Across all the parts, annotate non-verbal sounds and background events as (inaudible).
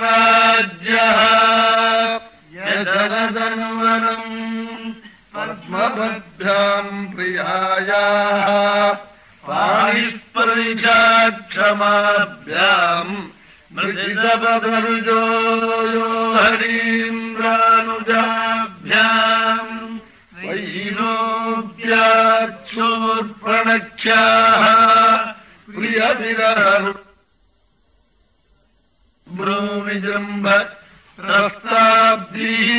राज्यः जनरदन्वनम् पद्मभद्राम् प्रियायाः पायिष्परिषाक्षमाभ्याम् मृगिलपदनुजोयो हरीन्द्रानुजाभ्याम् वैरोऽभ्याक्षोर्प्रणख्याः प्रियविरनु ब्रूविजृम्भ रस्ताब्धिः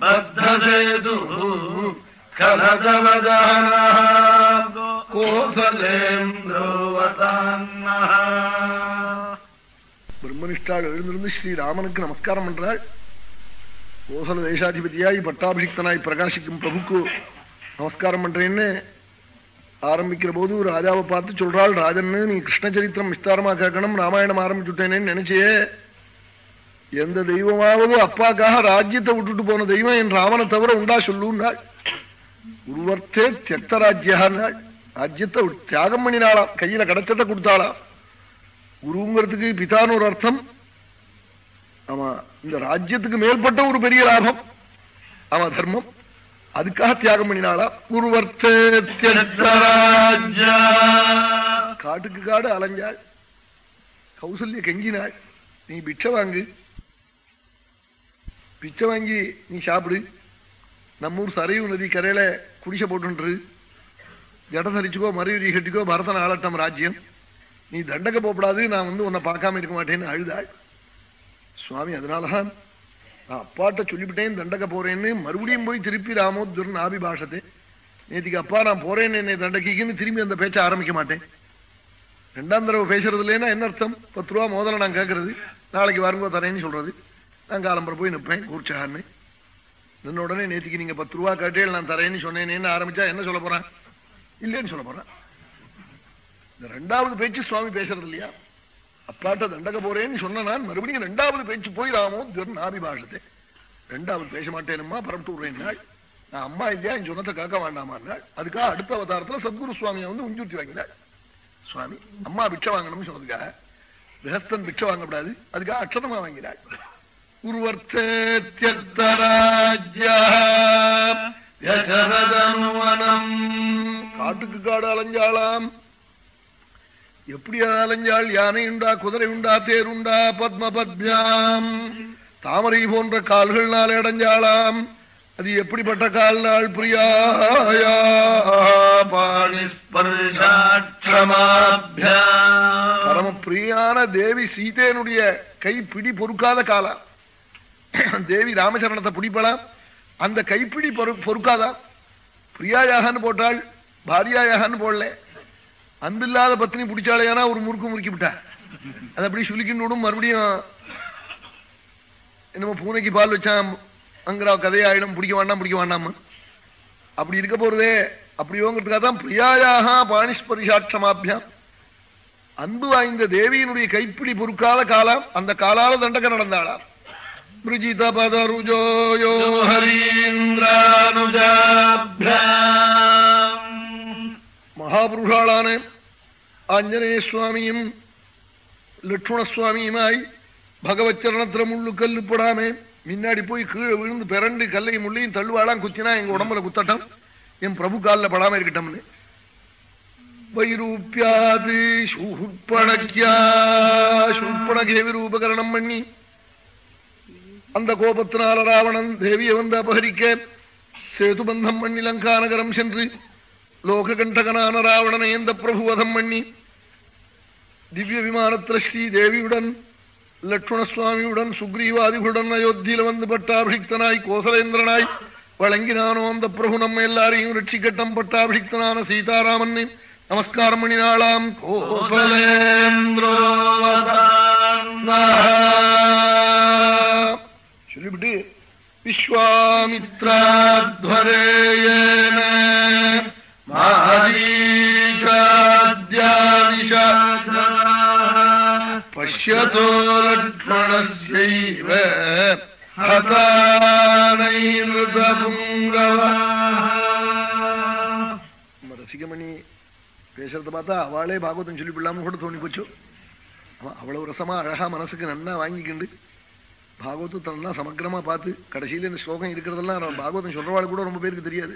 बद्धसेतुः कलदवदहनः கோசலேந்திரோவதான்னः பிரம்மனிஷ்டாள் எழுந்திருந்து ஸ்ரீராமனுக்கு நமஸ்காரம் பண்றாள் கோசல தேசாதிபதியாய் பட்டாபிஷிக்தனாய் பிரகாசிக்கும் பிரபுக்கு நமஸ்காரம் பண்றேன்னு ஆரம்பிக்கிற போது ராஜாவை பார்த்து சொல்றாள் ராஜன்னு நீ கிருஷ்ண சரித்திரம் விஸ்தாரமா கேட்கணும் ராமாயணம் ஆரம்பிச்சுட்டேனேன்னு நினைச்சே எந்த தெய்வமாவது அப்பாக்காக ராஜ்யத்தை விட்டுட்டு போன தெய்வம் என் ராமனை தவிர உண்டா சொல்லுன்னாள். உருவர்த்தே தியக்த ராஜ்யான்னாள் ராஜ்யத்தை தியாகம் பண்ணினாளாம் கையில கடச்சத்தை கொடுத்தாளாம். குருங்கிறதுக்கு பிதான்னு ஒரு அர்த்தம். ஆமா இந்த ராஜ்யத்துக்கு மேற்பட்ட ஒரு பெரிய லாபம். ஆமா தர்மம். அதுக்காக தியாகம் பண்ணினாளா? குருவர்த்தே ராஜ்யா காட்டுக்கு காடு அலைஞ்சாள். கௌசல்ய கெஞ்சினாள். நீ பிச்சை வாங்கு. பிச்சை வாங்கி நீ சாப்பிடு. நம்மூர் சரையு நதி கரையில குடிசை போட்டு ஜட தரிச்சுக்கோ மறையுரி கட்டிக்கோ பரதன் ஆளட்டம் ராஜ்யம். நீ தண்டக்க போப்படாது நான் வந்து உன்னை பார்க்காம இருக்க மாட்டேன்னு அழுதாள். சுவாமி அதனாலதான் நான் அப்பாட்ட சொல்லிவிட்டேன் தண்டக்க போறேன்னு மறுபடியும் போய் திருப்பி ராமோத்வரன் ஆபிபாஷத்தை நேத்திக்கு அப்பா நான் போறேன்னு என்னை தண்டக்கிக்குன்னு திரும்பி அந்த பேச்ச ஆரம்பிக்க மாட்டேன். ரெண்டாம் தடவை பேசுறது இல்லைன்னா என்ன அர்த்தம்? பத்து ரூபா முதல்ல நான் கேட்கறது நாளைக்கு வரும்போது தரேன்னு சொல்றது. நான் காலம்பரம் போய் நிற்பேன் கூர்ச்சகான்னு. நின்ன உடனே நேத்திக்கு நீங்க பத்து ரூபா கேட்டேன் நான் தரேன்னு சொன்னேன்னு ஆரம்பிச்சா என்ன சொல்ல போறான்? இல்லைன்னு சொல்ல போறான். இந்த ரெண்டாவது பேச்சு சுவாமி பேசுறது இல்லையா? அப்பாட்ட தண்டக போறேன்னு சொன்ன நான் மறுபடியும் ரெண்டாவது பேச்சு போய் ராமோ நாபி ரெண்டாவது பேச மாட்டேனும்மா பரப்பிட்டு விடுறேன் நாள் நான் அம்மா இல்லையா என் சொன்னத்தை காக்க வேண்டாமான்னாள் அதுக்காக அடுத்த அவதாரத்துல சத்குரு சுவாமியை வந்து உஞ்சூர்த்தி வாங்கினாள். சுவாமி அம்மா பிச்சை வாங்கணும்னு சொன்னதுக்காக. கிரகஸ்தன் பிச்சை வாங்கக்கூடாது அதுக்காக அக்ஷதமா வாங்கினாள். உருவர்த்தேத்யராஜ்யா காட்டுக்கு காடு அலைஞ்சாளாம். எப்படி அலைஞ்சாள் யானை உண்டா குதிரை உண்டா தேருண்டா பத்ம பத்மியாம். தாமரை போன்ற கால்கள்னால அடைஞ்சாளாம். அது எப்படிப்பட்ட கால் நாள் பிரியாயா? பாணிஸ்பர்ஷாட்சமாபியாம். பரம பிரியான தேவி சீதேனுடைய கை பிடி பொறுக்காத காலா. தேவி ராமச்சரணத்தை பிடிப்பலாம். அந்த கைப்பிடி பொறு பொறுக்காதா? பிரியாயாகன்னு போட்டாள் பாரியாயாகன்னு போடல. அன்பில்லாத பத்தினி பிடிச்சாலேனா ஒரு முறுக்கு முறுக்கி விட்டா. அது அப்படி சுலுக்கின்னு மறுபடியும் என்னமோ பூனைக்கு பால் வச்சான் அங்கிற கதையாயிடும் பிடிக்க வேண்டாம் பிடிக்க வேண்டாம். அப்படி இருக்க போறதே அப்படியோங்கிறதுக்காக தான் பிரியாயாக பாணிஸ்பரிசாட்சமாபியாம் அன்பு வாய்ந்த தேவியினுடைய கைப்பிடி பொறுக்கால காலம் அந்த காலால தண்டக நடந்தாளாம். ருஜித பதருஜோயோ ஹரீந்திரானுஜாபியா மகாபுருஷாளான ஆஞ்சநேய சுவாமியும் லட்சுமண சுவாமியுமாய் பகவத் சரணத்துல முள்ளு கல்லு போடாம முன்னாடி போய் கீழே விழுந்து பிறண்டு கல்லையும் முள்ளையும் தள்ளுவாளாம் குத்தினா எங்க உடம்புல குத்தட்டம் என் பிரபு காலில் படாம இருக்கட்டும்னு வைரூப்பியாது சூர்பணக்கியா பண்ணி அந்த கோபத்தினால ராவணன் தேவியை வந்து அபகரிக்க சேதுபந்தம் பண்ணி லங்கா நகரம் சென்று லோககண்டகனான ராவணனை எந்த பிரபுவதம் பண்ணி திவ்ய விமானத்தில் ஸ்ரீதேவியுடன் லட்சுமண சுவாமியுடன் சுக்ரீவாதிகளுடன் அயோத்தியில வந்து பட்டாபிஷிக்தனாய் கோசலேந்திரனாய் வழங்கினானோ அந்த பிரபு நம்ம எல்லாரையும் ரட்சிக்கட்டம் பட்டாபிஷிக்தனான சீதாராமன் நமஸ்காரம் பண்ணினாளாம் சொல்லிவிட்டு விஸ்வாமித்ராத்வரேயேன நம்ம ரசிகமணி பேசுறத பார்த்தா அவளே பாகவதம் சொல்லிவிடலாம்னு கூட தோணி போச்சு அவ்வளவு ரசமா அழகா மனசுக்கு நன்னா வாங்கிக்கிண்டு பாகவதத்தெல்லாம் சமக்கிரமா பார்த்து கடைசியில இந்த ஸ்லோகம் இருக்கிறதெல்லாம் பாகவதம் சொல்றவாள் கூட ரொம்ப பேருக்கு தெரியாது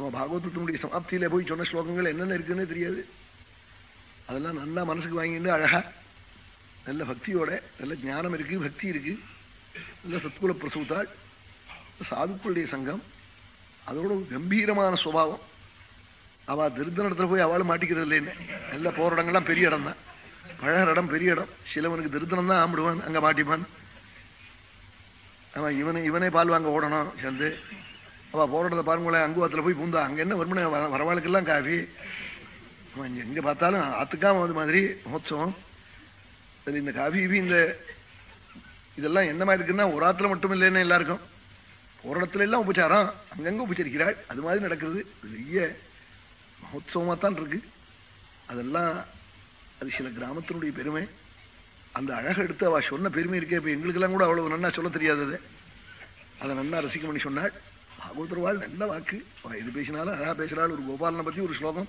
நம்ம பாகவதத்தினுடைய சமாப்தியில போய் சொன்ன ஸ்லோகங்கள் என்னென்ன இருக்குன்னு தெரியாது. அதெல்லாம் நல்லா மனசுக்கு வாங்கிட்டு அழகா நல்ல பக்தியோட நல்ல ஞானம் இருக்கு பக்தி இருக்கு. நல்ல சத்குல பிரசூத்தாள் சாதுக்களுடைய சங்கம். அதோட கம்பீரமான சுபாவம். அவ திருத்த இடத்துல போய் அவளும் மாட்டிக்கிறது இல்லைன்னு நல்ல போற இடங்கள்லாம் பெரிய இடம் தான். பழகிற இடம் பெரிய இடம். சிலவனுக்கு திருத்தனம் தான் ஆம்பிடுவான் அங்க மாட்டிப்பான். அவன் இவனை இவனே பால் வாங்க ஓடணும் சேர்ந்து அவ போராட்டத்தை பாருங்களேன் அங்குவத்தில் போய் பூந்தா. அங்கே என்ன வருமனை வரவாளுக்கெல்லாம் காஃபி. எங்கே பார்த்தாலும் ஆத்துக்காம அது மாதிரி மகோத்சவம் சரி இந்த காஃபி கீபி இந்த இதெல்லாம் என்ன மாதிரி இருக்குன்னா ஒரு ஆத்துல மட்டும் இல்லைன்னு எல்லாருக்கும். ஒரு இடத்துல எல்லாம் உபச்சாரம். அங்கங்கே உபச்சரிக்கிறாள். அது மாதிரி நடக்கிறது. பெரிய மகோத்சவமாக தான் இருக்கு. அதெல்லாம் அது சில கிராமத்தினுடைய பெருமை. அந்த அழகை எடுத்து அவள் சொன்ன பெருமை இருக்கே இப்போ எங்களுக்கெல்லாம் கூட அவ்வளவு நன்னா சொல்ல தெரியாதது அதை. நன்னா ரசிக்க பண்ணி சொன்னாள். பாகவதர்வாள் நல்ல வாக்கு. அவன் எது பேசினாலும் அழகா பேசுறாள். ஒரு கோபாலனை பத்தி ஒரு ஸ்லோகம்.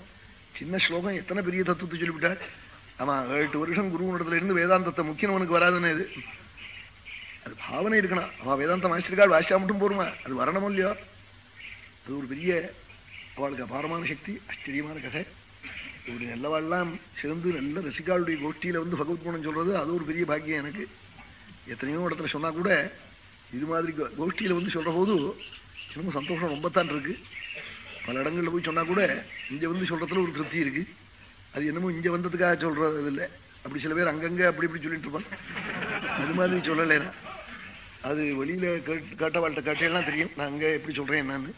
சின்ன ஸ்லோகம் எத்தனை பெரிய தத்துவத்தை சொல்லிவிட்டாள் ஆமா எட்டு வருஷம் குருவனிடத்துல இருந்து வேதாந்தத்தை முக்கியவனுக்கு வராதுன்னு இது. அது பாவனை இருக்கணும். அவன் வேதாந்த மாஸ்டர்கால் வாசியா மட்டும் போருமா? அது வரணும் இல்லையோ? அது ஒரு பெரிய அவளுக்கு அபாரமான சக்தி ஆச்சரியமான கதை. இப்படி நல்லவாள்லாம் சேர்ந்து நல்ல ரசிகாளுடைய கோஷ்டியில வந்து பகவத் குணம் சொல்றது அது ஒரு பெரிய பாக்கியம் எனக்கு. எத்தனையோ இடத்துல சொன்னா கூட இது மாதிரி கோ- கோஷ்டியில வந்து சொல்ற போது இன்னும் சந்தோஷம் ரொம்ப தான் இருக்கு. பல இடங்கள்ல போய் சொன்னா கூட இங்க வந்து சொல்றதுல ஒரு திருப்தி இருக்கு. அது என்னமோ இங்க வந்ததுக்காக சொல்றது இல்லை. அப்படி சில பேர் அங்கங்க அப்படி இப்படி சொல்லிட்டு இருப்பான் அது மாதிரி சொல்லலைனா அது வெளியில கேட்டவாழ்கிட்ட கேட்டையெல்லாம் தெரியும். நான் அங்க எப்படி சொல்றேன் என்னன்னு.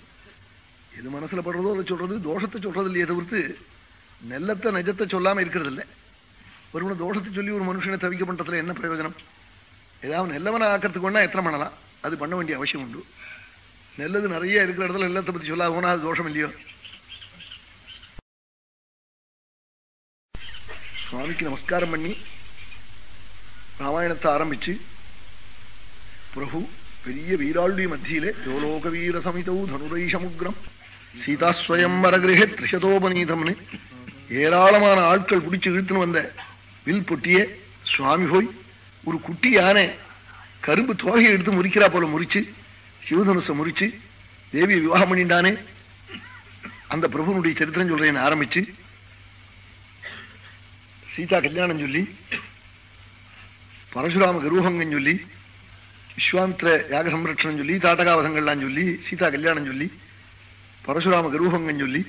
எது மனசுல படுறதோ அதை சொல்றது தோஷத்தை சொல்றது இல்லையே தவிர்த்து நெல்லத்தை நிஜத்தை சொல்லாம இருக்கிறது இல்லை. ஒருவனை தோஷத்தை சொல்லி ஒரு மனுஷனை தவிக்க பண்றதுல என்ன பிரயோஜனம்? ஏதாவது நெல்லவனை ஆக்கிறதுக்கு வேணா எத்தனை பண்ணலாம். அது பண்ண வேண்டிய அவசியம் உண்டு. நெல்லது நிறைய இருக்கிற இடத்துல நெல்லத்தை பத்தி சொல்லாத போனா அது தோஷம் இல்லையோ? சுவாமிக்கு நமஸ்காரம் பண்ணி ராமாயணத்தை ஆரம்பிச்சு பிரபு பெரிய வீராளுடைய மத்தியிலே யோலோக வீர சமிதௌ தனுரை சமுத்திரம் சீதாஸ்வயம்பர கிரகே திரிசதோபநீதம்னு ஏராளமான ஆட்கள் பிடிச்சு இழுத்துன்னு வந்த வில் பொட்டியே சுவாமி போய் ஒரு குட்டி யானை கரும்பு தோகையை எடுத்து முறிக்கிறா போல முறிச்சு சிவதனுசை முறிச்சு தேவியை விவாகம் பண்ணிட்டானே. அந்த பிரபுனுடைய சரித்திரம் சொல்றேன் ஆரம்பிச்சு சீதா கல்யாணம் சொல்லி பரசுராம கரூபங்கம் சொல்லி விஸ்வாந்திர யாக சம்ரட்சணம் சொல்லி தாட்டகாவதங்கள்லாம் சொல்லி சீதா கல்யாணம் சொல்லி பரசுராம கரூபங்கம் சொல்லி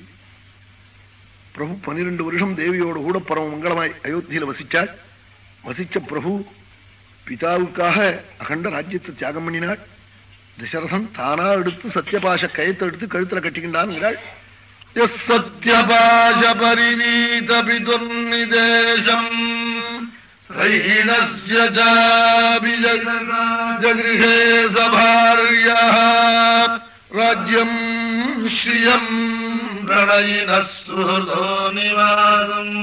பிரபு பன்னிரெண்டு வருஷம் தேவியோட கூட பரம மங்களமாய் அயோத்தியில வசிச்சாள் வசிச்ச பிரபு பிதாவுக்காக அகண்ட ராஜ்யத்தை தியாகம் பண்ணினாள் தசரதன் தானா எடுத்து சத்தியபாஷ கயத்தை எடுத்து கழுத்துல கட்டிக்கின்றான் சத்தியபாஷ பரிணீத பிதுர்நிதேசம் ஜகிருஹே சபாரிய ராஜ்யம் ஸ்ரீயம் பிரணயினோ நிவாசம்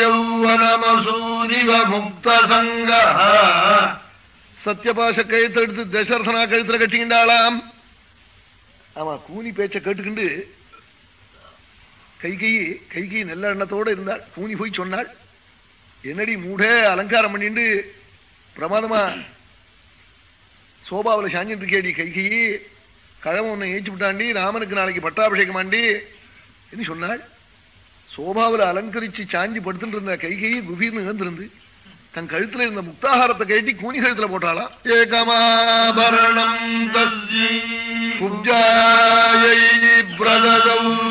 யௌவனமசூனிவ முக்தசங்கா சத்யபாஷ கழுத்தை எடுத்து தசரதனா கழுத்துல கட்டிக்கிண்டாளாம் ஆமா கூனி பேச்ச கேட்டுக்கிண்டு கைகை கைகை நல்ல எண்ணத்தோட இருந்தாள். கூனி போய் சொன்னாள் என்னடி மூடே அலங்காரம் பண்ணிட்டு பிரமாதமா சோபாவில் சாஞ்சிட்டு கேடி கைகையை கழவன் உன்னை ஏச்சு விட்டாண்டி ராமனுக்கு நாளைக்கு பட்டாபிஷேகம் ஆண்டி என்று சொன்னாள். சோபாவில் அலங்கரிச்சு சாஞ்சி படுத்துட்டு இருந்த கைகையை குபீர்னு இழந்திருந்து தன் கழுத்துல இருந்த முக்தாகாரத்தை கட்டி கூனி கழுத்துல போட்டாளாம் ஏகமாபரணம்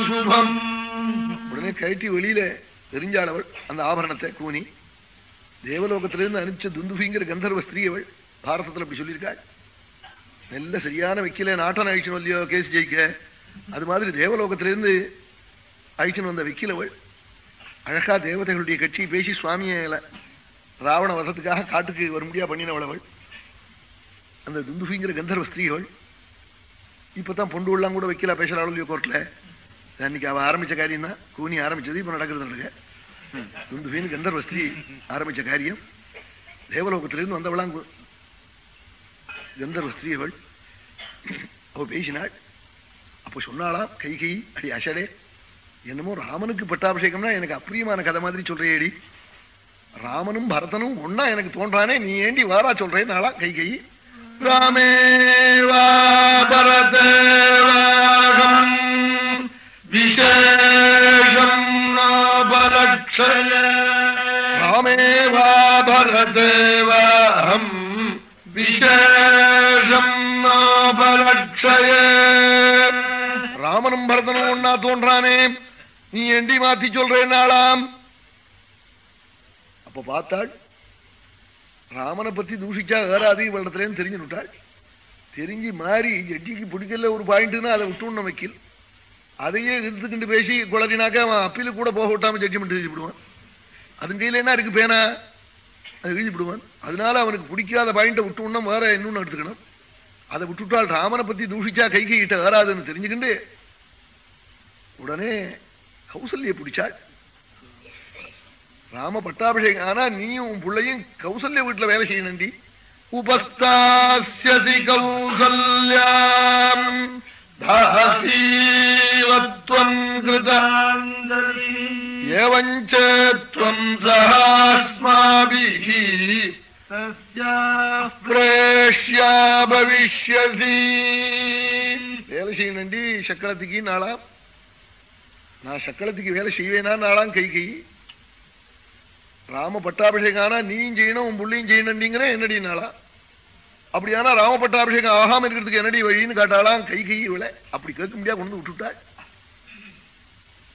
சுபம். உடனே கழட்டி வெளியில தெரிஞ்சாளவள் அந்த ஆபரணத்தை கூனி. தேவலோகத்திலிருந்து அனுப்பிச்ச துந்துபிங்கிற கந்தர்வ ஸ்திரீ அவள் பாரதத்தில் அப்படி சொல்லியிருக்காள். நல்ல சரியான வைக்கல நாட்டம் அழிச்சணும் இல்லையோ கேஸ் ஜெயிக்க அது மாதிரி தேவலோகத்திலிருந்து அழிச்சணும் வந்த வைக்கிலவள் அழகா தேவதைகளுடைய கட்சி பேசி சுவாமியில ராவண வசத்துக்காக காட்டுக்கு வரும்படியா பண்ணினவளவள். அந்த துந்துகிங்கிற கந்தர்வ ஸ்திரீகள். இப்பதான் பொண்டு எல்லாம் கூட வைக்கல பேசுறாள் இல்லையோ கோர்ட்ல அன்னைக்கு அவ ஆரம்பிச்ச காரியம் தான் கூனி ஆரம்பிச்சது இப்ப நடக்கிறது நடக்க துந்துபின்னு கந்தர்வ ஸ்திரீ ஆரம்பிச்ச காரியம். தேவலோகத்திலிருந்து வந்தவளாம் கந்தர்வ ஸ்திரீகள். அவ பேசினாள். அப்ப சொன்னாளாம் கை கை அடி அசடே. என்னமோ ராமனுக்கு பட்டாபிஷேகம்னா எனக்கு அப்பிரியமான கதை மாதிரி சொல்றேடி ராமனும் பரதனும் ஒன்னா எனக்கு தோன்றானே நீ ஏண்டி வாரா சொல்றேன் நாளா கை கை. ராமே வா பரதேவாகம் விசேஷம் நோபலக்ஷய ராமே வா பரதேவாகம் விசேஷம் நோபலக்ஷய ராமனும் பரதனும் ஒன்னா தோன்றானே நீ எண்டி மாத்தி சொல்றேன் நாளாம்? அப்ப பார்த்தாள். ராமனை பத்தி தூஷிச்சா ஏறாது இவளிடத்துலன்னு தெரிஞ்சு விட்டாள். தெரிஞ்சு மாறி ஜட்ஜிக்கு பிடிக்கல ஒரு பாயிண்ட்னா அதை விட்டுணும் வைக்கல். அதையே எடுத்துக்கிட்டு பேசி குளறினாக்க அவன் அப்பீலு கூட போக விட்டாம ஜட்ஜ்மெண்ட் எழுதிவிடுவான் அதன் கையில என்ன இருக்கு பேனா? அது எழுதிவிடுவான் அதனால அவனுக்கு பிடிக்காத பாயிண்ட்டை விட்டுணும்னா வேற இன்னொன்னு எடுத்துக்கணும். அதை விட்டுவிட்டால் ராமனை பத்தி தூஷிச்சா கை கைகிட்ட வேறாதுன்னு தெரிஞ்சுக்கிண்டு உடனே கௌசல்ய பிடிச்சாள். ராம பட்டாபிஷேகம் ஆனா நீயும் உன் பிள்ளையும் கௌசல்ய வீட்டுல வேலை செய்யணுண்டி உபஸ்தாஸ்யசி கௌசல்யாம் தாசீவத்வம் கிருதாஞ்சலி ஏவஞ்சத்வம் சஹாஸ்மாபிஹி பிரேஷ்யா பவிஷ்யசி வேலை செய்யணுண்டி சக்கரத்துக்கு நாளா நான் சக்கரத்துக்கு வேலை செய்வேனா நாளாம் கை கை ராம பட்டாபிஷேகம் ஆனா நீயும் செய்யணும் உன் புள்ளையும் செய்யணுண்டிங்கிற என்னடி நாளா? அப்படியானா ராம பட்டாபிஷேகம் ஆகாம இருக்கிறதுக்கு என்னடி வழின்னு காட்டாளாம் கை கை இவளை. அப்படி கேட்க முடியாது கொண்டு விட்டுட்டாள்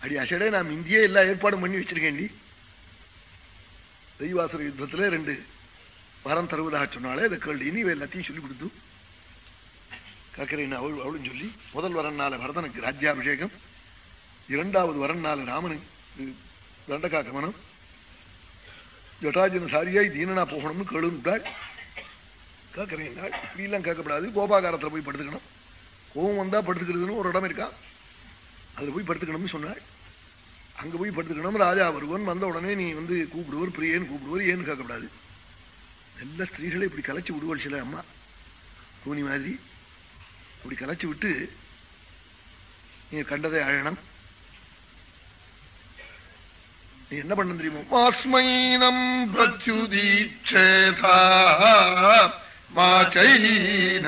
அடி அசடே நான் இந்தியே எல்லா ஏற்பாடும் பண்ணி வச்சிருக்கேன்டி. தெய்வாசுர யுத்தத்துல ரெண்டு வரம் தருவதாக சொன்னாலே இந்த கேள்வி இனி எல்லாத்தையும் சொல்லி கொடுத்து கேட்கிறேன் அவள் அவளும் சொல்லி முதல் வரனால பரதனுக்கு ராஜ்யாபிஷேகம் இரண்டாவது வரனால ராமனுக்கு தண்டகா கமனம் ஜட்டாஜன சாரியாய் தீனனா போகணும்னு கேளுட்டாள் கேட்கிறேன் நாள். இப்படிலாம் கேட்கப்படாது. கோபாகாரத்தில் போய் படுத்துக்கணும். கோபம் வந்தா படுத்துக்கிறதுன்னு ஒரு இடம் இருக்கா? அதில் போய் படுத்துக்கணும்னு சொன்னாள். அங்க போய் படுத்துக்கணும். ராஜா வருவன். வந்த உடனே நீ வந்து கூப்பிடுவர் பிரியேன்னு கூப்பிடுவர். ஏன்னு கேட்கப்படாது. எல்லா ஸ்திரீகளை இப்படி கலைச்சு விடுவாள் சில அம்மா. தூணி மாதிரி. இப்படி கலைச்சு விட்டு நீ கண்டதை அழனம் நீ என்ன பண்ண தெரியுமோ மாஸ்மைனம் பிரத்யுதீட்சேதா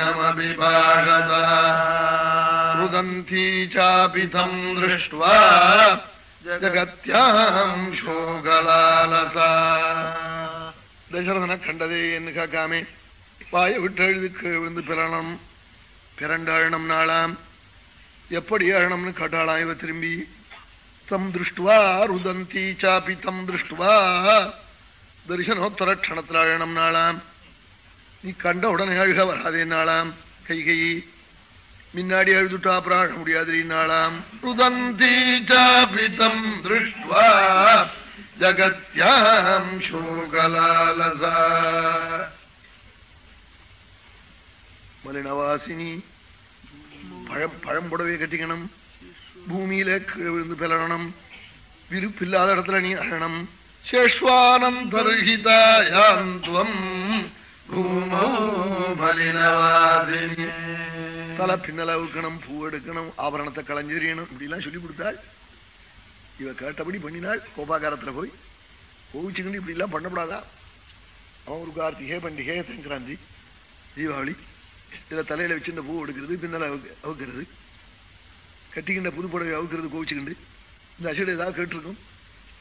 மாச்சைனமபிபாஷத ருதந்தி சாபி தம் திருஷ்ட்வா ஜகத்யாம் சோகலாலசா தசரதனை கண்டதே என்று கேட்காமே வாயை விட்டு எழுது விழுந்து பிறனம் பிறண்டாழனம் நாளாம் எப்படி அழனம்னு கேட்டாளாம் இவ திரும்பி தம் திருஷ்டுவா ருதந்தி சாபி தம் திருஷ்டுவா தரிசனோத்தர க்ஷணத்தில் அழனம் நாளாம் நீ கண்ட உடனே அழுக வராதே நாளாம் கை கை முன்னாடி அழுதுட்டா அப்புறம் அழ முடியாது நாளாம். ருதந்தி சாபி தம் திருஷ்டுவா ஜகத்யாம் சோகலாலசா. மலினவாசினி பழம் பழம்புடவை கட்டிக்கணும். பூமியில கீழே விழுந்து பிளறணும் விருப்பில்லாத இடத்துல நீ அழணும். சேஷ்வானந்தர்ஹிதாயாம் தலை பின்னல அவுக்கணும் பூ எடுக்கணும் ஆபரணத்தை களைஞ்செறியணும் இப்படிலாம் சொல்லி கொடுத்தாள். இவ கேட்டபடி பண்ணினாள். கோபாகாரத்துல போய் கோவிச்சுக்கிட்டு இப்படி எல்லாம் பண்ணப்படாதா? அவன் ஒரு கார்த்திகே பண்டிகை சங்கராந்தி தீபாவளி இதுல தலையில வச்சிருந்த பூ எடுக்கிறது பின்னல அவுக்கிறது. கட்டிக்கின்ற புது புடவை அவுக்கிறது கோவிச்சுக்கிண்டு. இந்த அசடு ஏதாவது கேட்டிருக்கும்?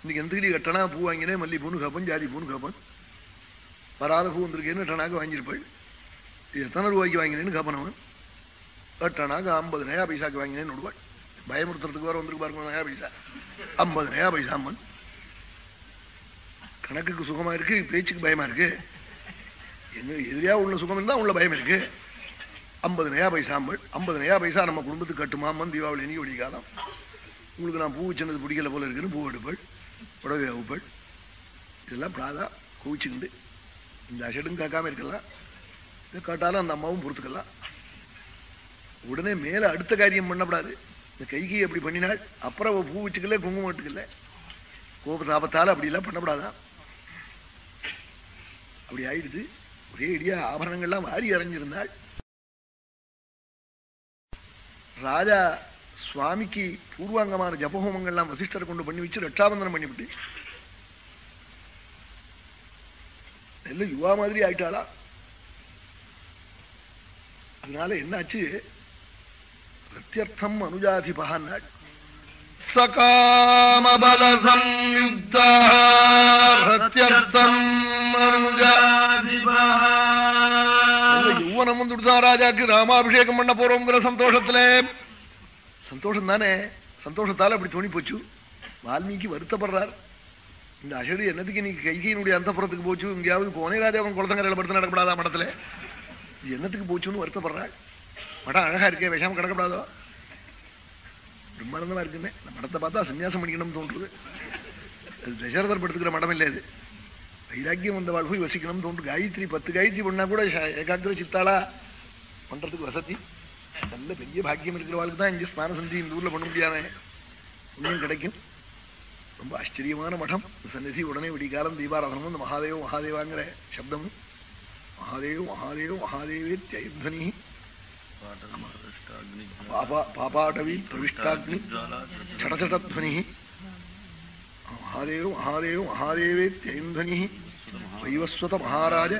இன்னைக்கு எந்த கிடி கட்டணா பூ வாங்கினேன் மல்லி பூன்னு காப்பன் ஜாதி பூன்னு காப்பன். வராத பூ வந்திருக்கேன்னு டனாக வாங்கியிருப்பாள் இது எத்தனை ரூபாய்க்கு வாங்கினேன்னு கேப்பன் அவன். கட்டணாக ஐம்பது நயா பைசாக்கு வாங்கினேன்னு விடுவாள் பயமுறுத்துறதுக்கு வர வந்திருக்கு பாருங்க நயா பைசா. ஐம்பது நயா பைசா அம்மன். கணக்குக்கு சுகமா இருக்கு பேச்சுக்கு பயமா இருக்கு. என்ன எதிரியா உள்ள சுகம் இருந்தா உள்ள பயம் இருக்கு. ஐம்பது நயா பைசா ஐம்பது நயா பைசா நம்ம குடும்பத்துக்கு கட்டுமா? அம்மன் தீபாவளி நீ ஒடி உங்களுக்கு நான் பூ சின்னது பிடிக்கல போல இருக்குன்னு பூ எடுப்பள் புடவை வகுப்பள் இதெல்லாம் பிராதா குவிச்சுக்கிண்டு. இந்த அசடும் கேட்காம இருக்கலாம். இதை கேட்டாலும் அந்த அம்மாவும் பொறுத்துக்கலாம். உடனே மேல அடுத்த காரியம் பண்ணப்படாது. இந்த கைகி அப்படி பண்ணினாள் அப்புறம் பூ வச்சுக்கல குங்குமம் வச்சுக்கல கோப தாபத்தால அப்படி எல்லாம் அப்படி ஆயிடுது. ஒரே இடியா ஆபரணங்கள்லாம் வாரி அரைஞ்சிருந்தாள். ராஜா சுவாமிக்கு பூர்வாங்கமான ஜபஹோமங்கள்லாம் வசிஷ்டரை கொண்டு பண்ணி வச்சு ரட்சாபந்தனம் பண்ணிவிட்டு நல்ல யுவா மாதிரி ஆயிட்டாளா? அதனால என்னாச்சு? பிரத்யர்த்தம் அனுஜாதிபகான்னாள் சகாமபல சம்யுக்தா பிரத்யர்த்தம் நல்ல யௌவனம் வந்துடுதான் ராஜாக்கு ராமாபிஷேகம் பண்ண போறோங்கிற சந்தோஷத்துல. சந்தோஷம் தானே சந்தோஷத்தால அப்படி தோணி போச்சு. வால்மீகி வருத்தப்படுறார். இந்த அஷடு என்னதுக்கு நீ கைகையினுடைய அந்தப்புறத்துக்கு போச்சு? எங்கேயாவது போனே ராஜாவன் குளத்தங்கரையில படுத்து நடக்கப்படாதா மடத்துல? இது என்னத்துக்கு போச்சுன்னு வருத்தப்படுறாள் மடம் அழகா இருக்கே விஷாம கிடக்கப்படாதோ? பிரம்மானந்தமா இருக்குன்னு இந்த மடத்தை பார்த்தா சன்னியாசம் பண்ணிக்கணும்னு தோன்றுது. அது தசரதர் படுத்துக்கிற மடம் இல்லை அது. வைராக்கியம் வந்தவாள் போய் வசிக்கணும்னு தோன்று காயத்ரி பத்து காயத்ரி பண்ணா கூட ஏகாகிர சித்தாளா பண்றதுக்கு வசதி. நல்ல பெரிய பாக்கியம் இருக்கிறவாளுக்கு தான் இங்க ஸ்நான சந்தி இந்த ஊர்ல பண்ண முடியாத. புண்ணியம் கிடைக்கும். ரொம்ப ஆச்சரியமான மடம். சந்நிதி உடனே விடிகாலம் தீபாராதனமும் இந்த மகாதேவ மகாதேவாங்கிற சப்தமும் மகாதேவ் மகாதேவ் மகாதேவே தியத்வனி பாபா பாபாடவி பிரவிஷ்டாக்னி சடச்சடத்வனி மகாதேவ் மகாதேவ் மகாதேவே வைவஸ்வத மகாராஜ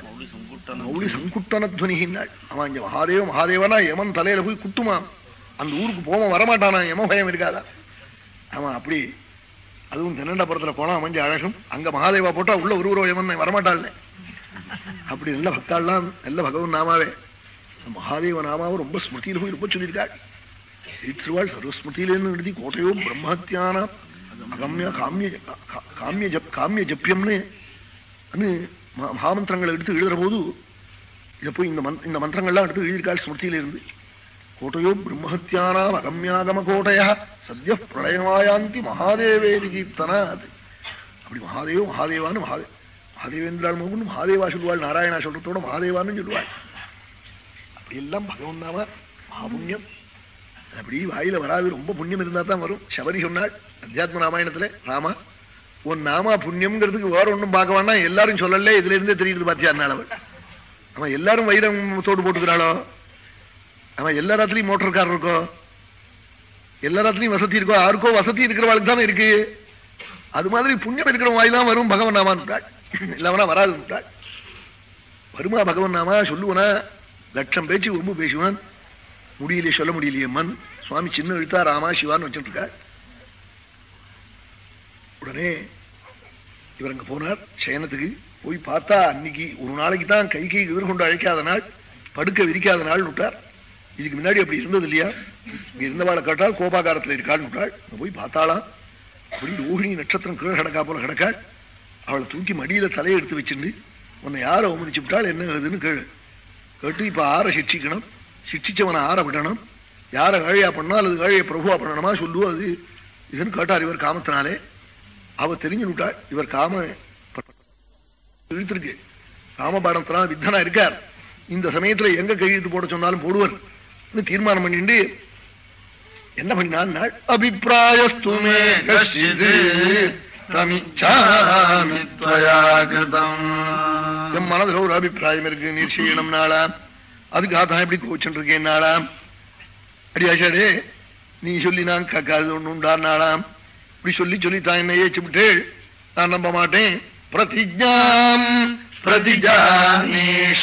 மௌலி சங்குட்டனத்வனின்னாள் அவன் இங்க மகாதேவ மகாதேவனா யமன் தலையில போய் குட்டுமாம் அந்த ஊருக்கு போவ வரமாட்டானா? யம பயம் இருக்காதா? அவன் அப்படி. அதுவும் தென்னண்டபுரத்துல போனா அமைஞ்ச அழகும். அங்க மகாதேவா போட்டா உள்ள ஒரு ஒரு யமன் வரமாட்டாள் அப்படி நல்ல பக்தாள்லாம் நல்ல பகவன் நாமாவே. மகாதேவ நாமாவை ரொம்ப ஸ்மிருதியில போய் ரொம்ப சொல்லியிருக்காள் திருவாள் சர்வஸ்மிருதியிலேன்னு எழுதி கோட்டையோ பிரம்மத்தியான அகம்ய காமிய காமிய ஜப் காமிய ஜப்பியம்னு அன்னு மகாமந்திரங்களை எடுத்து எழுதுற போது இதை போய் இந்த மந்த் இந்த மந்திரங்கள்லாம் எடுத்து எழுதியிருக்காள் ஸ்மிருதியில இருந்து கோட்டையோ பிரம்மஹத்தியானாம் அகம்யாகம கோட்டையா சத்ய பிரளயமாயாந்தி மகாதேவே விகீர்த்தனாத் அப்படி மகாதேவ் மகாதேவான்னு மகாதே மகாதேவேந்திரால் மோகன் மகாதேவா சொல்லுவாள் நாராயணா சொல்றதோட மகாதேவான்னு சொல்லுவாள். அப்படியெல்லாம் பகவன் நாம மகாபுண்ணியம் அப்படி வாயில வராது ரொம்ப புண்ணியம் இருந்தா தான் வரும். சபரி சொன்னாள் அத்தியாத்ம ராமாயணத்துல ராமா உன் நாமா புண்ணியம்ங்கிறதுக்கு வேற ஒன்றும் பார்க்க வேண்டாம் எல்லாரும் சொல்லல இதுல இருந்தே தெரியுது பாத்தியா? அவள். அவன் எல்லாரும் வைரம் தோடு போட்டுக்கிறாளோ? அவன் எல்லா இடத்துலயும் மோட்டர் கார் இருக்கோ? எல்லா இடத்துலயும் வசதி இருக்கோ? யாருக்கோ வசதி இருக்கிறவாளுக்கு தானே இருக்கு. அது மாதிரி புண்ணியம் இருக்கிற வாயிலாம் வரும் பகவன் நாமான்னுட்டாள் (laughs) இல்லாமனா வராது வருமா பகவன் நாமா? சொல்லுவனா. லட்சம் பேச்சு ரொம்ப பேசுவான். முடியலையே சொல்ல முடியலையே மண். சுவாமி சின்ன எழுத்தா ராமா சிவான்னு வச்சுட்டு இருக்காள் உடனே இவர் அங்க போனார். சயனத்துக்கு போய் பார்த்தா அன்னைக்கு ஒரு நாளைக்கு தான் கை கை எதிர்கொண்டு அழைக்காத நாள் படுக்க விரிக்காத நாள் விட்டார். இதுக்கு முன்னாடி அப்படி இருந்தது இல்லையா? இங்க இருந்தவாளை கேட்டால் கோபாகாரத்துல இருக்காள் விட்டாள். அங்க போய் பார்த்தாளாம். அப்படி ரோஹிணி நட்சத்திரம் கீழே கிடக்கா போல கிடக்காள். அவளை தூக்கி மடியில தலையை எடுத்து வச்சுட்டு உன்னை யாரை அவமதிச்சு விட்டாள் என்ன ஆகுதுன்னு கேளு. கேட்டு இப்ப ஆற சிக்ஷிக்கணும். சிக்ஷிச்சவனை ஆற விடணும். யாரை ஏழையா பண்ணா அல்லது ஏழைய பிரபுவா பண்ணணுமா சொல்லுவோம் அது. இதுன்னு கேட்டார் இவர் காமத்தினாலே. அவ தெரிஞ்சு விட்டாள் இவர் காம இழுத்திருக்கு காமபாடத்தினால வித்தனா இருக்கார். இந்த சமயத்துல எங்க கையெழுத்து போட சொன்னாலும் போடுவர். தீர்மானம் பண்ணிட்டு என்ன பண்ணினான் நாள் அபிப்பிராயஸ்துமே என் மனதில் ஒரு அபிப்பிராயம் இருக்கு. நீர் செய்யணும் நாளா. அதுக்காக தான் எப்படி கோச்சுட்டு இருக்கேன் நாளாம் அடியாச்சாடே நீ சொல்லி நான் கக்காது ஒண்ணு உண்டா நாளாம்? இப்படி சொல்லி சொல்லி தான் என்ன ஏச்சு விட்டு நான் நம்ப மாட்டேன். பிரதிஜாம் பிரதிஜானீஸ்வர்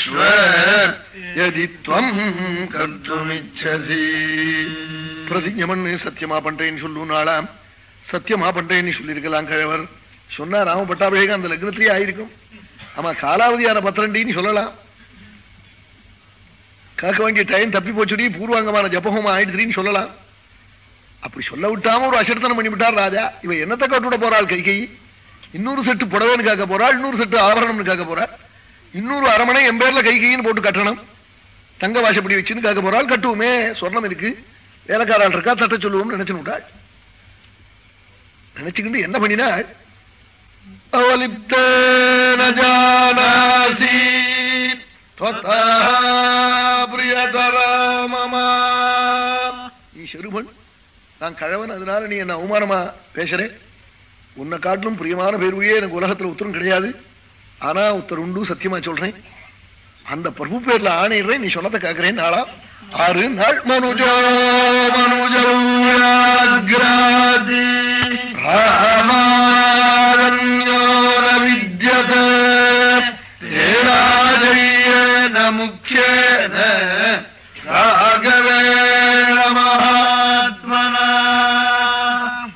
யதி துவம் கர்த்துமிச்சசி. பிரதிஜமன்னு சத்தியமா பண்றேன்னு சொல்லும் நாளாம். சத்தியமா பண்றேன்னு சொல்லியிருக்கலாம் கிழவர். சொன்னா ராம பட்டாபிஷேகம் அந்த லக்னத்திலேயே ஆயிருக்கும். ஆமா காலாவதியான பத்திரண்டின்னு சொல்லலாம். காக்க வாங்கி டைம் தப்பி போச்சுடி பூர்வாங்கமான ஜபஹோமம் ஆயிடுதுன்னு சொல்லலாம். அப்படி சொல்ல விட்டாம ஒரு அசர்த்தனம் பண்ணி விட்டார் ராஜா. இவ என்னத்தை கட்டுவிட போறாள் கை கை? இன்னொரு செட்டு புடவைன்னு கேட்க போறாள் இன்னொரு செட்டு ஆபரணம்னு கேட்க போறாள். இன்னொரு அரமனை என் பேர்ல கை கைன்னு போட்டு கட்டணும். தங்க வாசப்படி வச்சுன்னு கேட்க போறாள் கட்டுவோமே சொர்ணம் இருக்கு. வேலைக்காரால் இருக்கா தட்ட சொல்லுவோம்னு நினைச்சுன்னு விட்டாள். நினைச்சுக்கிட்டு என்ன பண்ணினாள்? அவலிப்தேன நான் கழவன் அதனால நீ என்ன அவமானமா பேசுறேன் உன்னை காட்டிலும் பிரியமான பேருவையே எனக்கு உலகத்துல உத்தரம் கிடையாது. ஆனா உத்தர் உண்டு சத்தியமா சொல்றேன். அந்த பிரபு பேர்ல ஆணையிடுறேன் நீ சொன்னதை காக்குறேன். நாளா ஆறு நாள் மனுஜோ மனுஜோ ராமாரண்யோ வித்யதே. முக்கியன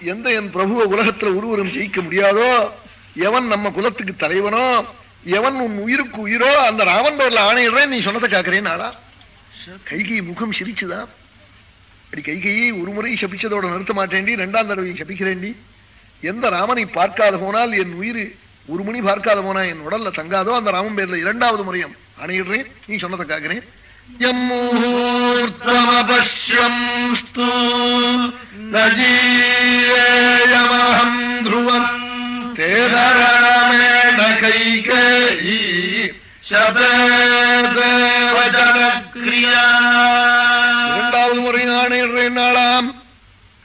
எந்த என் பிரபுவ உலகத்துல ஒருவரும் ஜெயிக்க முடியாதோ எவன் நம்ம குலத்துக்கு தலைவனோ எவன் உன் உயிருக்கு உயிரோ அந்த ராமன் பேர்ல ஆணையிடுறேன் நீ சொன்னதை காக்கிறேன் ஆளா கைகை முகம் சிரிச்சுதான் அப்படி கைகையை ஒரு முறை சபிச்சதோட நிறுத்த மாட்டேன்டி ரெண்டாம் தடவை சபிக்கிறேன்டி. எந்த ராமனை பார்க்காத போனால் என் உயிர் ஒரு மணி பார்க்காத போனா என் உடல்ல தங்காதோ அந்த ராமன் பேர்ல இரண்டாவது முறையும் அணையிடுறேன். நீ சொன்னதை காக்கிறேன் இரண்டாவது முறை ஆணையிடுறேன் நாளாம்.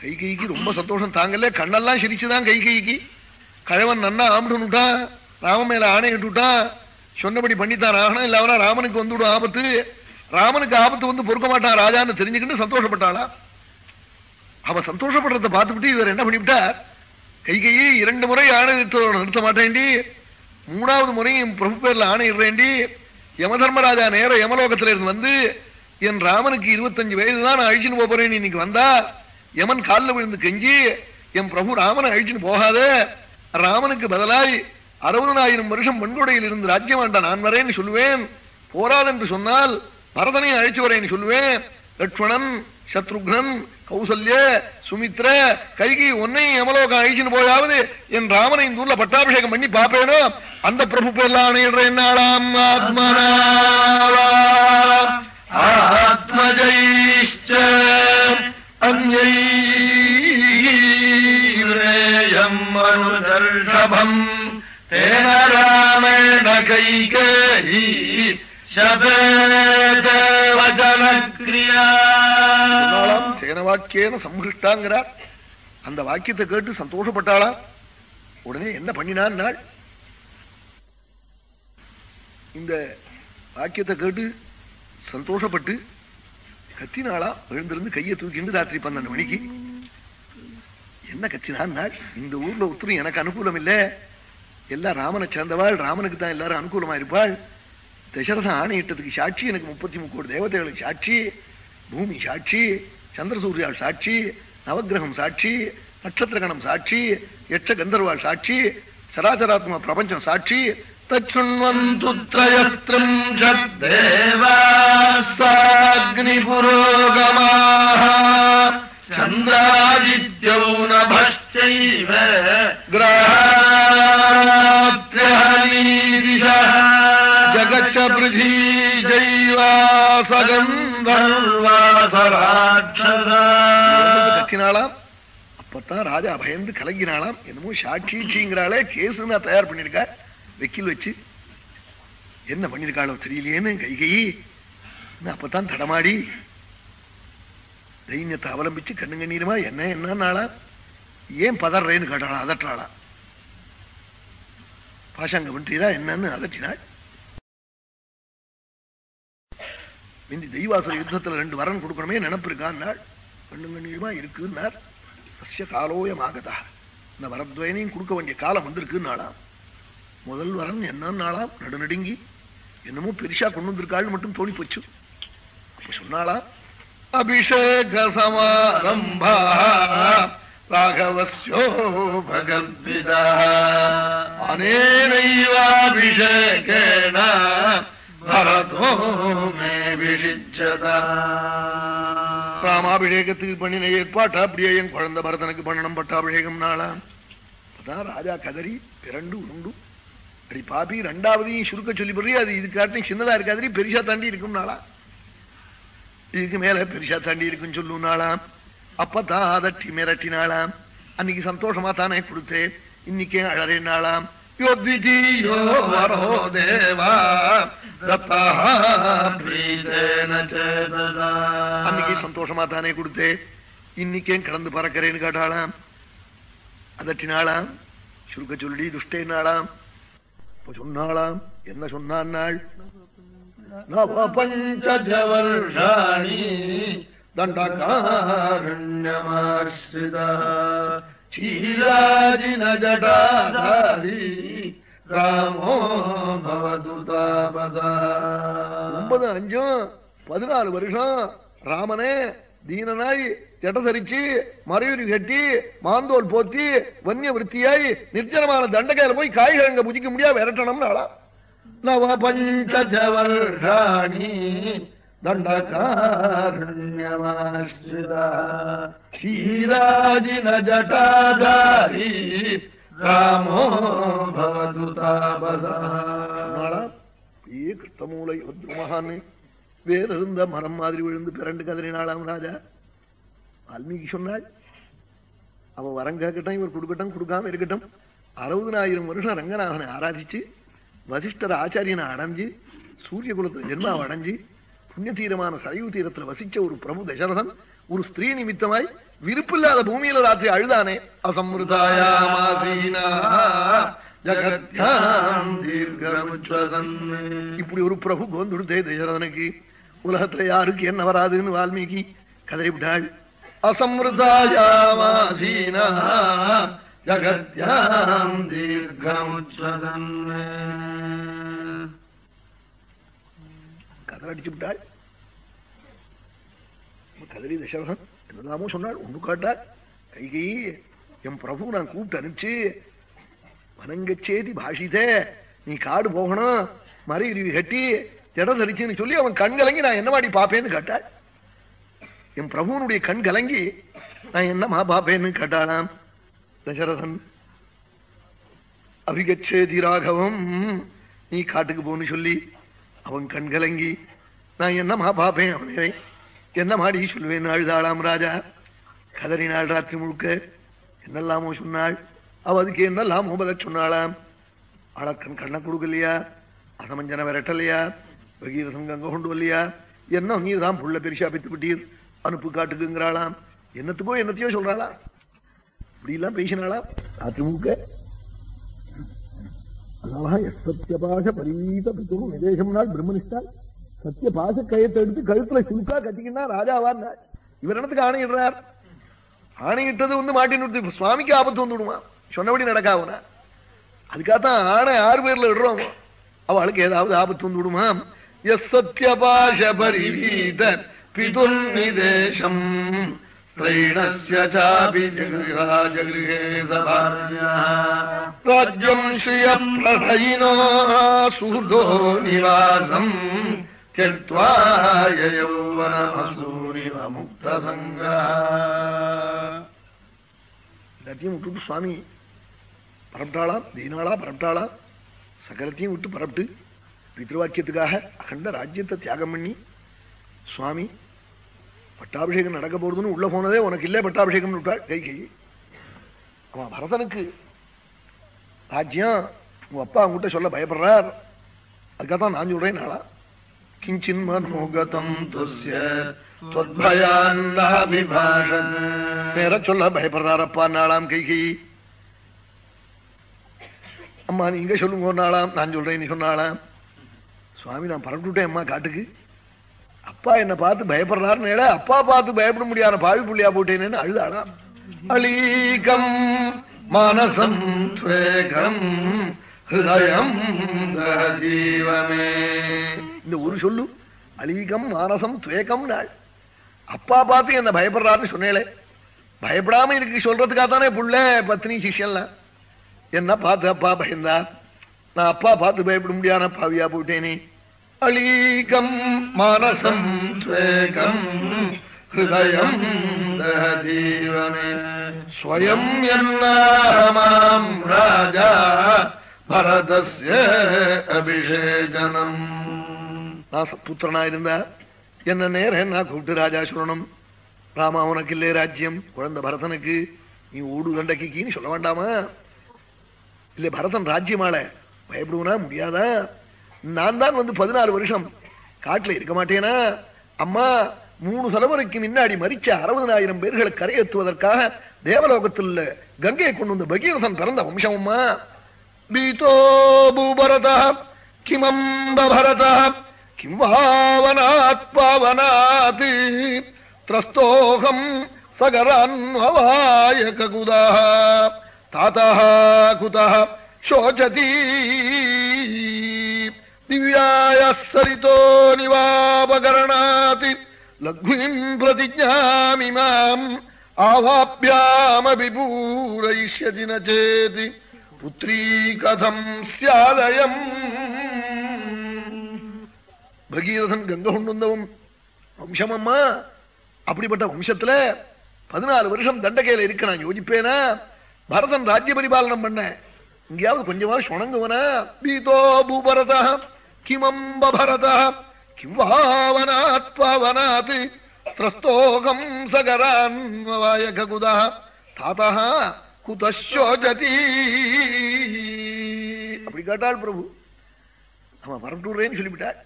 கை கைக்கு ரொம்ப சந்தோஷம். தாங்கல கண்ணெல்லாம் சிரிச்சுதான் கை கைக்கு கழவன் நன்னா ஆம்பிட்டுட்டான் ராமன் மேல ஆணையிட்டுட்டான் சொன்னபடி பண்ணித்தான் ஆகணும். இல்ல அவனா ராமனுக்கு வந்துவிடும் ஆபத்து. ராமனுக்கு ஆபத்து வந்து பொறுக்க மாட்டான் ராஜான்னு தெரிஞ்சுக்கிட்டு சந்தோஷப்பட்டாளா? அவ சந்தோஷப்படுறத பார்த்துக்கிட்டு இவர் என்ன பண்ணிவிட்டார்? கைகையை இரண்டு முறை ஆணை நிறுத்த மாட்டேன்டி. மூணாவது முறையும் பிரபு பேர்ல ஆணையிடுறேன்டி யமதர்மராஜா நேர யமலோகத்துல இருந்து வந்து என் ராமனுக்கு இருபத்தஞ்சு வயது தான் நான் அழிச்சுன்னு போறேன். இன்னைக்கு வந்தா யமன் காலில் விழுந்து கெஞ்சி என் பிரபு ராமனை அழிச்சுன்னு போகாத. ராமனுக்கு பதிலாய் அறுபதனாயிரம் வருஷம் மண்கொடையில் இருந்து ராஜ்யம் ஆண்ட நான் வரேன்னு சொல்லுவேன். போராதென்று சொன்னால் பரதனை அழைச்சு வரேன்னு சொல்லுவேன். லட்சுமணன் சத்ருக்னன் கௌசல்ய சுமித்ர கைகி உன்னையும் எமலோகம் அழிச்சுன்னு போயாவது என் ராமனை இந்த ஊர்ல பட்டாபிஷேகம் பண்ணி பார்ப்பேனோ? அந்த பிரபு பேர்லாம் அணையிடுற என்னாலாம் ஆத்மனா ஆத்மஜை அஞ்சை अन्यैरेयम् अनुदर्शभम् तेन रामेण कैकेयी शतदेवजनक्रिया சொன்னாளாம், சேன வாக்கியேன சம்ஹிருஷ்டாங்கிறார் அந்த வாக்கியத்தை கேட்டு சந்தோஷப்பட்டாளா உடனே என்ன பண்ணினான் நாள் இந்த வாக்கியத்தை கேட்டு சந்தோஷப்பட்டு கத்தினாளா எழுந்திருந்து கையை தூக்கிண்டு ராத்திரி பன்னெண்டு மணிக்கு என்ன கட்சிதான் இந்த ஊர்ல ஒத்துரும் எனக்கு அனுகூலம் இல்ல. எல்லாம் ராமனை சேர்ந்தவாள் ராமனுக்கு தான் எல்லாரும் அனுகூலமா இருப்பாள். தசரதன் ஆணையிட்டதுக்கு சாட்சி எனக்கு முப்பத்தி முக்கோடி தேவதைகளுக்கு சாட்சி பூமி சாட்சி சந்திர சூர்யாள் சாட்சி நவகிரகம் சாட்சி நட்சத்திரகணம் சாட்சி எட்ச கந்தர்வாள் சாட்சி சராச்சராத்மா பிரபஞ்சம் சாட்சி தச்சுண்வந்துத்ரயஸ்திரம் चन्द्रादित्यौ नभश्चैव ग्रहात्यहनीदिशः ஜகச்ச பிருதி धर्वासराक्षसा கத்தினாளாம் அப்பத்தான் ராஜா பயந்து கலங்கினாளாம் என்னமோ சாட்சிங்கிறாளே கேஸ் நான் தயார் பண்ணிருக்கா வெக்கில் வச்சு என்ன பண்ணிருக்காளோ தெரியலையேன்னு கைகை அப்பதான் தடமாடி தைரியத்தை அவலம்பிச்சு கண்ணு கண்ணீருமா என்ன என்னன்னாளா ஏன் பதறேன்னு கேட்டாளா? அதட்டாளா? பாஷாங்க பண்றீரா? என்னன்னு அதட்டினாள். மிந்தி தெய்வாசுர யுத்தத்துல ரெண்டு வரன் கொடுக்கணுமே நினப்பு இருக்கான்னாள் கண்ணு கண்ணீருமா இருக்குன்னார். சசிய காலோயமாகதா. இந்த வரத்வயனையும் கொடுக்க வேண்டிய காலம் வந்திருக்குன்னாளாம் முதல் வரன் என்னன்னாளாம் நடுநடுங்கி. என்னமோ பெருசா கொண்டு வந்திருக்காள் மட்டும் தோணி போச்சு அப்ப சொன்னாளா? அபிஷேக சமாரம்பா ராகவஸ்யோ भगद्विदा अनेनैवाभिषेकेण भरतो मे विषिज्यता ராமாபிஷேகத்துக்கு பண்ணின ஏற்பாட்டு அப்படியே என் குழந்தை பரதனுக்கு பண்ணணும் பட்டாபிஷேகம் நாளாம் அதான் ராஜா கதறி பிறண்டு உருண்டு அப்படி பாப்பி ரெண்டாவதையும் சுருக்க சொல்லி போடுறீ அது இது காட்டிலும் சின்னதா இருக்காதரி பெருசா தாண்டி இருக்கும் நாளா இதுக்கு மேல பெருசா தண்ணி இருக்குன்னு சொல்லுனாலாம் அப்பதான் அதட்டி மிரட்டினாளாம். அன்னைக்கு சந்தோஷமா தானே கொடுத்து இன்னைக்கே அழறினாளாம் அன்னைக்கு சந்தோஷமா தானே கொடுத்து இன்னைக்கே கடந்து பறக்கிறேன்னு கேட்டாளாம். அதட்டினாளாம். சுருக்க சொல்லி துஷ்டேனாளாம் இப்ப சொன்னாளாம். என்ன சொன்னான் நவபஞ்சதவர்ஷாணி தண்டகாரண்யமாஸ்ரிதா ஷீலாஜினஜடாதாரி ராமோ பவதுதாபதா ஒன்பது அஞ்சும் பதினாலு வருஷம் ராமனே தீனனாய் ஜட தரிச்சு மறையூர் கட்டி மாந்தோல் போத்தி வன்னிய விற்த்தியாய் நிர்ஜனமான தண்டகையில போய் காய்கிழங்க புதிக்க முடியாது விரட்டணும்னு ஆளா. நவ பஞ்சவர்ஷாணி தண்டகாரண்யமாஸ்ரிதா ஷீராஜின ஜட்டாதாரி ராமோ பவது தாபதா ஏ கிருஷ்ணமூலை மகான்னு வேறு இருந்த மரம் மாதிரி விழுந்து பிறண்டு கதறினாளாம் ராஜா. வால்மீகி சொன்னாள் அவ வரம் கேட்கட்டும் இவர் கொடுக்கட்டும் கொடுக்காம இருக்கட்டும். அறுபதனாயிரம் வருஷம் ரங்கநாதனை ஆராதிச்சு வசிஷ்டர் ஆச்சாரியனை அடைஞ்சு சூரிய குலத்துல ஜென்மாவை அடைஞ்சு புண்ணிய தீரமான சரையு தீரத்துல வசிச்ச ஒரு பிரபு தசரதன் ஒரு ஸ்திரீ நிமித்தமாய் விருப்பில்லாத பூமியில ராத்திரி அழுதானே அசம்ருதாயாமாசீனா இப்படி ஒரு பிரபு கோந்துடுத்தே தசரதனுக்கு. உலகத்துல யாருக்கு என்ன வராதுன்னு வால்மீகி கதறி விட்டாள் அசம்ருதாயாமாசீனா ஜகத்யாம் தீர்க்கமுச்சதன் விட்டாள் கதறி தசரகன் என்னதாமோ சொன்னாள் ஒன்று காட்டாள் கைகை என் பிரபு நான் கூப்பிட்டு அனுப்பிச்சு வணங்கச்சேதி பாஷிதே நீ காடு போகணும் மறையுருவி கட்டி இடம் தரிச்சுன்னு சொல்லி அவன் கண் கலங்கி நான் என்ன மாடி பாப்பேன்னு கேட்டாள் என் பிரபுவனுடைய கண் கலங்கி நான் என்னமா பாப்பேன்னு கேட்டாளாம் தசரதன். அபிகச்சேதி ராகவம். நீ காட்டுக்கு போன்னு சொல்லி அவன் கண் கலங்கி நான் என்னமா பாப்பேன் அவனே? என்ன மாடி சொல்லுவேன் அழுதாளாம் ராஜா? கதறினாள் ராத்திரி முழுக்க. என்னெல்லாமோ சொன்னாள். அவ அதுக்கு என்னெல்லாமோ பதில் சொன்னாளாம். அழக்கன் கண்ணை கொடுக்கலையா? அசமஞ்சனை விரட்டலையா? பகீரசம் கங்க கொண்டு வரலையா? என்ன நீர் தான் புள்ள பெருசா பித்து விட்டீர் அனுப்பு காட்டுக்குங்கிறாளாம் என்னத்துக்கோ என்னத்தையோ சொல்றாளா இப்படி எல்லாம் பேசினாளா அதிமுக முழுக்க எஸ் சத்தியபாச பரீத பித்துரு நிதேசம் பிரம்மனிஷ்டால். சத்திய பாச கயத்தை எடுத்து கழுத்துல சுருக்கா கட்டிக்கினா ராஜாவார் இவர் இடத்துக்கு ஆணையிடுறார்? ஆணையிட்டது வந்து மாட்டின்னு சுவாமிக்கு ஆபத்து வந்து விடுமா? சொன்னபடி நடக்காவனா? அதுக்காகத்தான் ஆணை ஆறு பேர்ல விடுறோம். அவளுக்கு ஏதாவது ஆபத்து வந்து விடுமா? எஸ் சத்தியபாஷ பரிவீத பிதுர்நிதேசம் ஸ்திரைணஸ்ய சாபி ஜகிருஹே ராஜ்யம் ஸ்ரீய பிரசயினோ சுதோ நிவாசம் त्यक्त्वा यौवनमसूरिव मुक्तसङ्गा எல்லாத்தையும் விட்டுட்டு சுவாமி பரப்பிட்டாளாம் தீனாளா பரப்பிட்டாளா சகலத்தையும் விட்டு பரப்பிட்டு பித்ருவாக்கியத்துக்காக அகண்ட ராஜ்யத்தை தியாகம் பண்ணி சுவாமி பட்டாபிஷேகம் நடக்க போறதுன்னு உள்ள போனதே உனக்கு இல்லை பட்டாபிஷேகம் விட்டாள். கைகை அவன் பரதனுக்கு ராஜ்யம் உங்க அப்பா அவங்ககிட்ட சொல்ல பயப்படுறார். அதுக்காகத்தான் நான் சொல்றேன் நாளா. கிஞ்சின் மனோகதம் துவத்பயான்பிபாஷன் நேர சொல்ல பயப்படுறாரப்பா நாளாம் கைகை அம்மா நீங்க சொல்லுங்க நாளாம் நான் சொல்றேன் நீ சொன்னாலாம் சுவாமி நான் பரப்பிட்டுட்டேன் அம்மா காட்டுக்கு. அப்பா என்ன பார்த்து பயப்படுறாருன்னு ஏடா அப்பா பார்த்து பயப்பட முடியாத பாவி புள்ளியா போட்டேன்னு அழுதாடா அலீகம் மனசம் ஸ்வேகம் ஹிருதயம் ஜீவமே இந்த ஒரு சொல்லு அலீகம் மானசம் துவேகம் நாள் அப்பா பார்த்து என்ன பயப்படுறாருன்னு சொன்னேளே பயப்படாம இருக்கு சொல்றதுக்காக தானே புள்ள பத்னி சிஷியெல்லாம் என்ன பார்த்து அப்பா பயந்தா? நான் அப்பா பார்த்து பயப்பட முடியாத பாவியா போட்டேனே. அலீகம் மனசம் ஸ்வேகம் ஹிருதயம் தீவமே. ஸ்வயம் என்னாரமாம் ராஜா பரதஸ்ய அபிஷேகனம். புத்திரனா இருந்தா என்ன நேரம் என்ன கூப்பிட்டு ராஜா சொல்லணும்? ராமா உனக்கு இல்லையே ராஜ்யம். குழந்தை பரதனுக்கு நீ ஊடு கண்டக்கின்னு சொல்ல வேண்டாமா? இல்ல பரதன் ராஜ்யமால பயப்படுவனா முடியாதா? நான் தான் வந்து பதினாறு வருஷம். காட்டுல இருக்க மாட்டேனா? அம்மா மூணு தலைமுறைக்கு முன்னாடி மறிச்ச அறுபதனாயிரம் பேர்களை கரையேற்றுவதற்காக தேவலோகத்தில் கங்கையை கொண்டு வந்த பகீரதன் பிறந்த வம்சம்மா பீதோபரத கிமம்பரத கிம்பாவனாத்மாவனாத் திரஸ்தோகம் சகரான்வாய ககுதா தாத்தா குதா சோச்சதீ दिव्यायः सरितो निवापकरणात् लघ्वीम् प्रतिज्ञामिमाम् आवाप्यामपि पूरयिष्यति न चेत् पुत्री कथम् स्यादयम् பகீரதன் கங்கை கொண்டு வந்தவன் வம்சமம்மா அப்படிப்பட்ட வம்சத்துல பதினாலு வருஷம் தண்டகையில இருக்க நான் யோசிப்பேனா பரதன் ராஜ்ய பரிபாலனம் பண்ண இங்கேயாவது கொஞ்சமா சுணங்குவனா பீதோ பூபரத கிமம்ப பரத கிம் திரஸ்தோகம் சகரான்வாய ககுதா தாத்தா குதோஜதி அப்படி கேட்டாள் பிரபு அவன் வரட்டுறேன்னு சொல்லிவிட்டாள்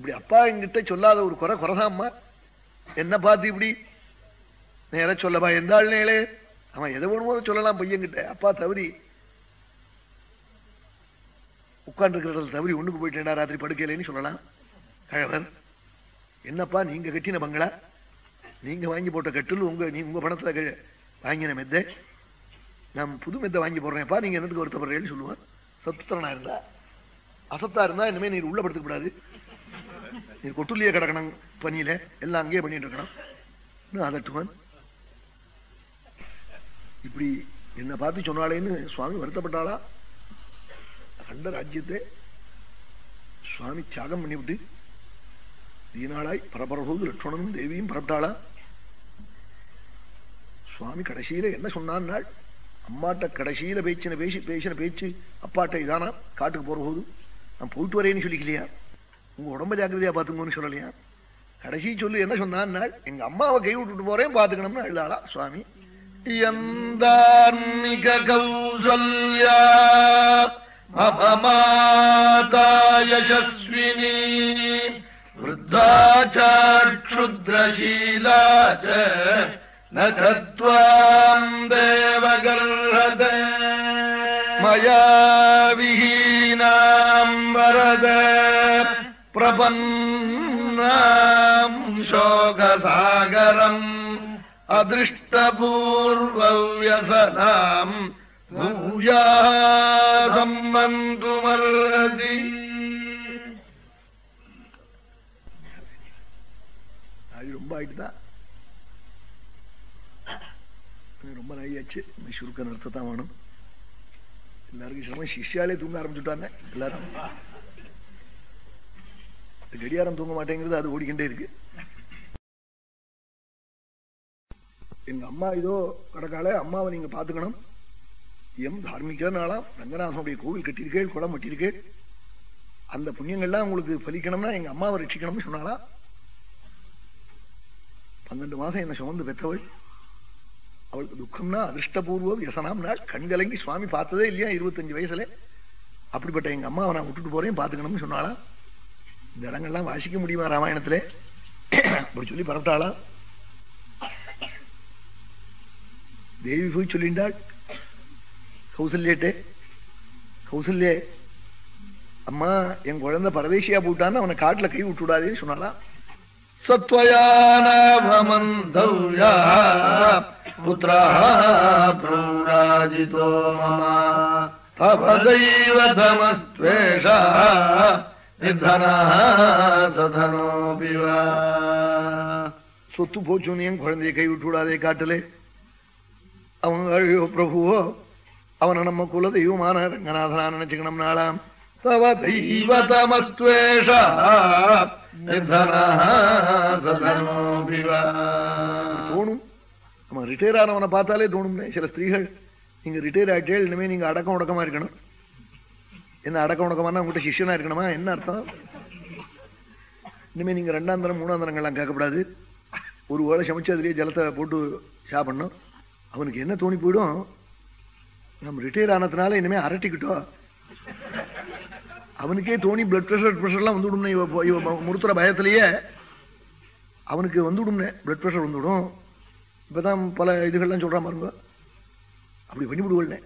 இப்படி அப்பா எங்கிட்ட சொல்லாத ஒரு குறை குறைதாம்மா. என்ன பார்த்து இப்படி? நேர சொல்லப்பா எந்த ஆள் நேளே? அவன் எதை ஒன்று சொல்லலாம் பையன்கிட்ட. அப்பா தவறி உட்கார்ந்துருக்கிறதில் தவறி ஒண்ணுக்கு போயிட்டேன் ராத்திரி படுக்கலைன்னு சொல்லலாம். கழவர் என்னப்பா நீங்க கட்டின பங்களா? நீங்க வாங்கி போட்ட கட்டில் உங்க நீ உங்க பணத்துல க- வாங்கின மெத்தை. நான் புது மெத்தை வாங்கி போடுறேன்ப்பா நீங்க என்னத்துக்கு வருத்தப்படுறேன்னு சொல்லுவேன் சத்துத்தரனா இருந்தா? அசத்தா இருந்தா இனிமே நீர் உள்ள படுத்துக்க கூடாது நீர் கொட்டுலியே கிடக்கணும் பணியில எல்லாம் அங்கேயே பண்ணிட்டு இருக்கணும். இன்னும் அதட்டுவன் இப்படி என்ன பார்த்து சொன்னாலேன்னு சுவாமி வருத்தப்பட்டாளா? கண்ட ராஜ்யத்தை சுவாமி தியாகம் பண்ணிவிட்டு தீனாளாய் பரபரபோது லட்சுமணனும் தேவியும் பரப்பிட்டாளா? சுவாமி கடைசியில என்ன சொன்னான் அம்மாட்ட கடைசியில பேச்சின பேசி பேசின பேச்சு அப்பாட்ட இதானா? காட்டுக்கு போற போது நான் போயிட்டு வரேன்னு சொல்லிக்கலையா? உங்க உடம்ப ஜாக்கிரதையா பாத்துங்கன்னு சொல்லலையா? கடைசி சொல்லு என்ன சொன்னான் எங்க அம்மாவை கை விட்டுட்டு போறேன் பாத்துக்கணும்னு எழுதாளா சுவாமி? எந்த கௌசல்யா? अपमाता यशस्विनी। वृद्धा चा क्षुद्रशीला च न गत्वाम् देवगर्हद। मया विहीनाम् वरद। प्रपन्नाम् शोकसागरम्। अदृष्टपूर्वव्यसनाम् சம்மந்துமர்தி ரொம்ப ஆயிட்டுதான் ரொம்ப நாயாச்சு. சுருக்க நிறுத்தத்தான் வேணும். எல்லாருக்கும் சிரமம் தூங்க ஆரம்பிச்சுட்டாங்க. எல்லாரும். கடியாரம் தூங்க மாட்டேங்கிறது அது ஓடிக்கிட்டே இருக்கு. எங்க அம்மா இதோ கடக்கால அம்மாவை நீங்க பாத்துக்கணும் எம் தார்மிக நாளாம் ரங்கநாதனுடைய கோவில் கட்டியிருக்கேள் குளம் கட்டியிருக்கேள் அந்த புண்ணியங்கள்லாம் உங்களுக்கு பலிக்கணும்னா எங்க அம்மாவை ரட்சிக்கணும்னு சொன்னாலா பன்னெண்டு மாசம் என்ன சுமந்து பெற்றவள். அவளுக்கு துக்கம்னா அதிர்ஷ்டபூர்வம் வியசனாம் நாள். கண்கலங்கி சுவாமி பார்த்ததே இல்லையா இருபத்தஞ்சு வயசுல? அப்படிப்பட்ட எங்க அம்மாவை நான் விட்டுட்டு போறேன் பாத்துக்கணும்னு சொன்னாளா? இந்த இடங்கள்லாம் வாசிக்க முடியுமா ராமாயணத்துல? அப்படி சொல்லி பரப்பிட்டாளா? தேவி போய் சொல்லிண்டாள் கௌசல்யட்டே கௌசல்யே அம்மா என் குழந்தை பரதேசியா போட்டான்னு அவனை காட்டுல கை விட்டுடாதேன்னு சொன்னாலா சத்வயானவமந்தௌயா புத்திரா பிரூராஜிதோ மம. தபதைவதமஸ்வேஷா நிர்தனா சதனோபிவா. சொத்து போச்சு என் குழந்தைய கை விட்டுடாதே காட்டலே. அவங்க பிரபுவோ அவனை நம்ம குல தெய்வமான ரங்கநாதனா நினைச்சுக்கணும் நாளாம். தவ தெய்வதமஸ்வேஷ தோணும். நம்ம ரிட்டையர் ஆனவனை பார்த்தாலே தோணும்னே. சில ஸ்திரீகள் நீங்க ரிட்டையர் ஆயிட்டே இனிமே நீங்க அடக்கம் உடக்கமா இருக்கணும். என்ன அடக்கம் உடக்கமான உங்கள்கிட்ட சிஷியனா இருக்கணுமா? என்ன அர்த்தம்? இனிமே நீங்க ரெண்டாம் தரம் மூணாம் தரங்கள்லாம் கேட்கக்கூடாது. ஒரு வேளை சமைச்சு அதுலயே ஜலத்தை போட்டு சாப்பிடணும். அவனுக்கு என்ன தோணி போயிடும்? நம்ம ரிட்டையர் ஆனதுனால இனிமே அரட்டிக்கிட்டோம் அவனுக்கே தோணி பிளட் ப்ரெஷர் ப்ரெஷர்லாம் வந்துவிடும் இவ இவ முறுத்துற பயத்திலேயே அவனுக்கு வந்துவிடும் பிளட் ப்ரெஷர் வந்துவிடும் இப்பதான் பல இதுகள்லாம் சொல்கிறான் பாருங்க. அப்படி பண்ணிவிடுவல்ல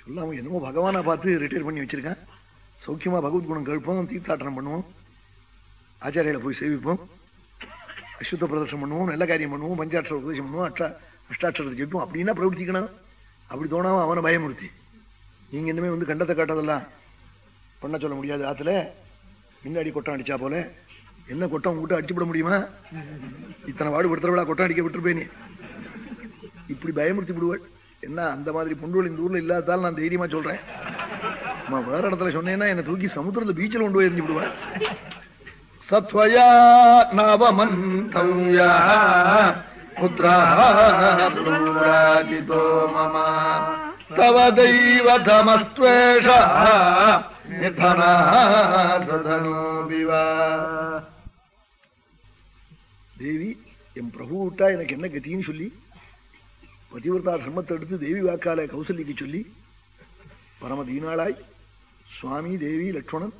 சொல்ல அவன் என்னமோ பகவானை பார்த்து ரிட்டையர் பண்ணி வச்சிருக்கான். சௌக்கியமா பகவத் குணம் கேட்போம் தீர்த்தாட்டனம் பண்ணுவோம். ஆச்சாரியில போய் சேவிப்போம். அசுத்த பிரதர்ஷனம் பண்ணுவோம் நல்ல காரியம் பண்ணுவோம் பஞ்சாட்சர உபதேசம் பண்ணுவோம் அஷ்டா அஷ்டாட்சரத்தை ஜெயிப்போம். அப்படின்னா பிரவர்த்திக்கணும்? அப்படி தோணாம அவனை பயமுறுத்தி. நீங்க இனிமே வந்து கண்டத்தை காட்டதெல்லாம் பண்ண சொல்ல முடியாது ஆத்துல. முன்னாடி கொட்டம் அடிச்சா போல. என்ன கொட்டம் கூட்ட அடிச்சுவிட முடியுமா? இத்தனை வாடு படுத்துறவளா கொட்டம் அடிக்க விட்டுருப்பேன். இப்படி பயமுறுத்தி விடுவாள். என்ன அந்த மாதிரி பொண்டுகள் இந்த ஊர்ல இல்லாதால் நான் தைரியமா சொல்றேன். அம்மா வேற இடத்துல சொன்னேன்னா என்ன தூக்கி சமுத்திரத்துல பீச்சில் கொண்டு போய் எரிஞ்சு விடுவாள். சத்வயா நவமந்தவ்யா. पुत्रः ब्रूराजितो मम तव दैवतमस्त्वेषः निधनः सधनोऽपि वा தேவி என் பிரபு விட்டா எனக்கு என்ன கத்தின்னு சொல்லி பதிவிரதா தர்மத்தை எடுத்து தேவி வாக்கால கௌசல்யக்கு சொல்லி பரம தீனாளாய் சுவாமி தேவி லட்சுமணன்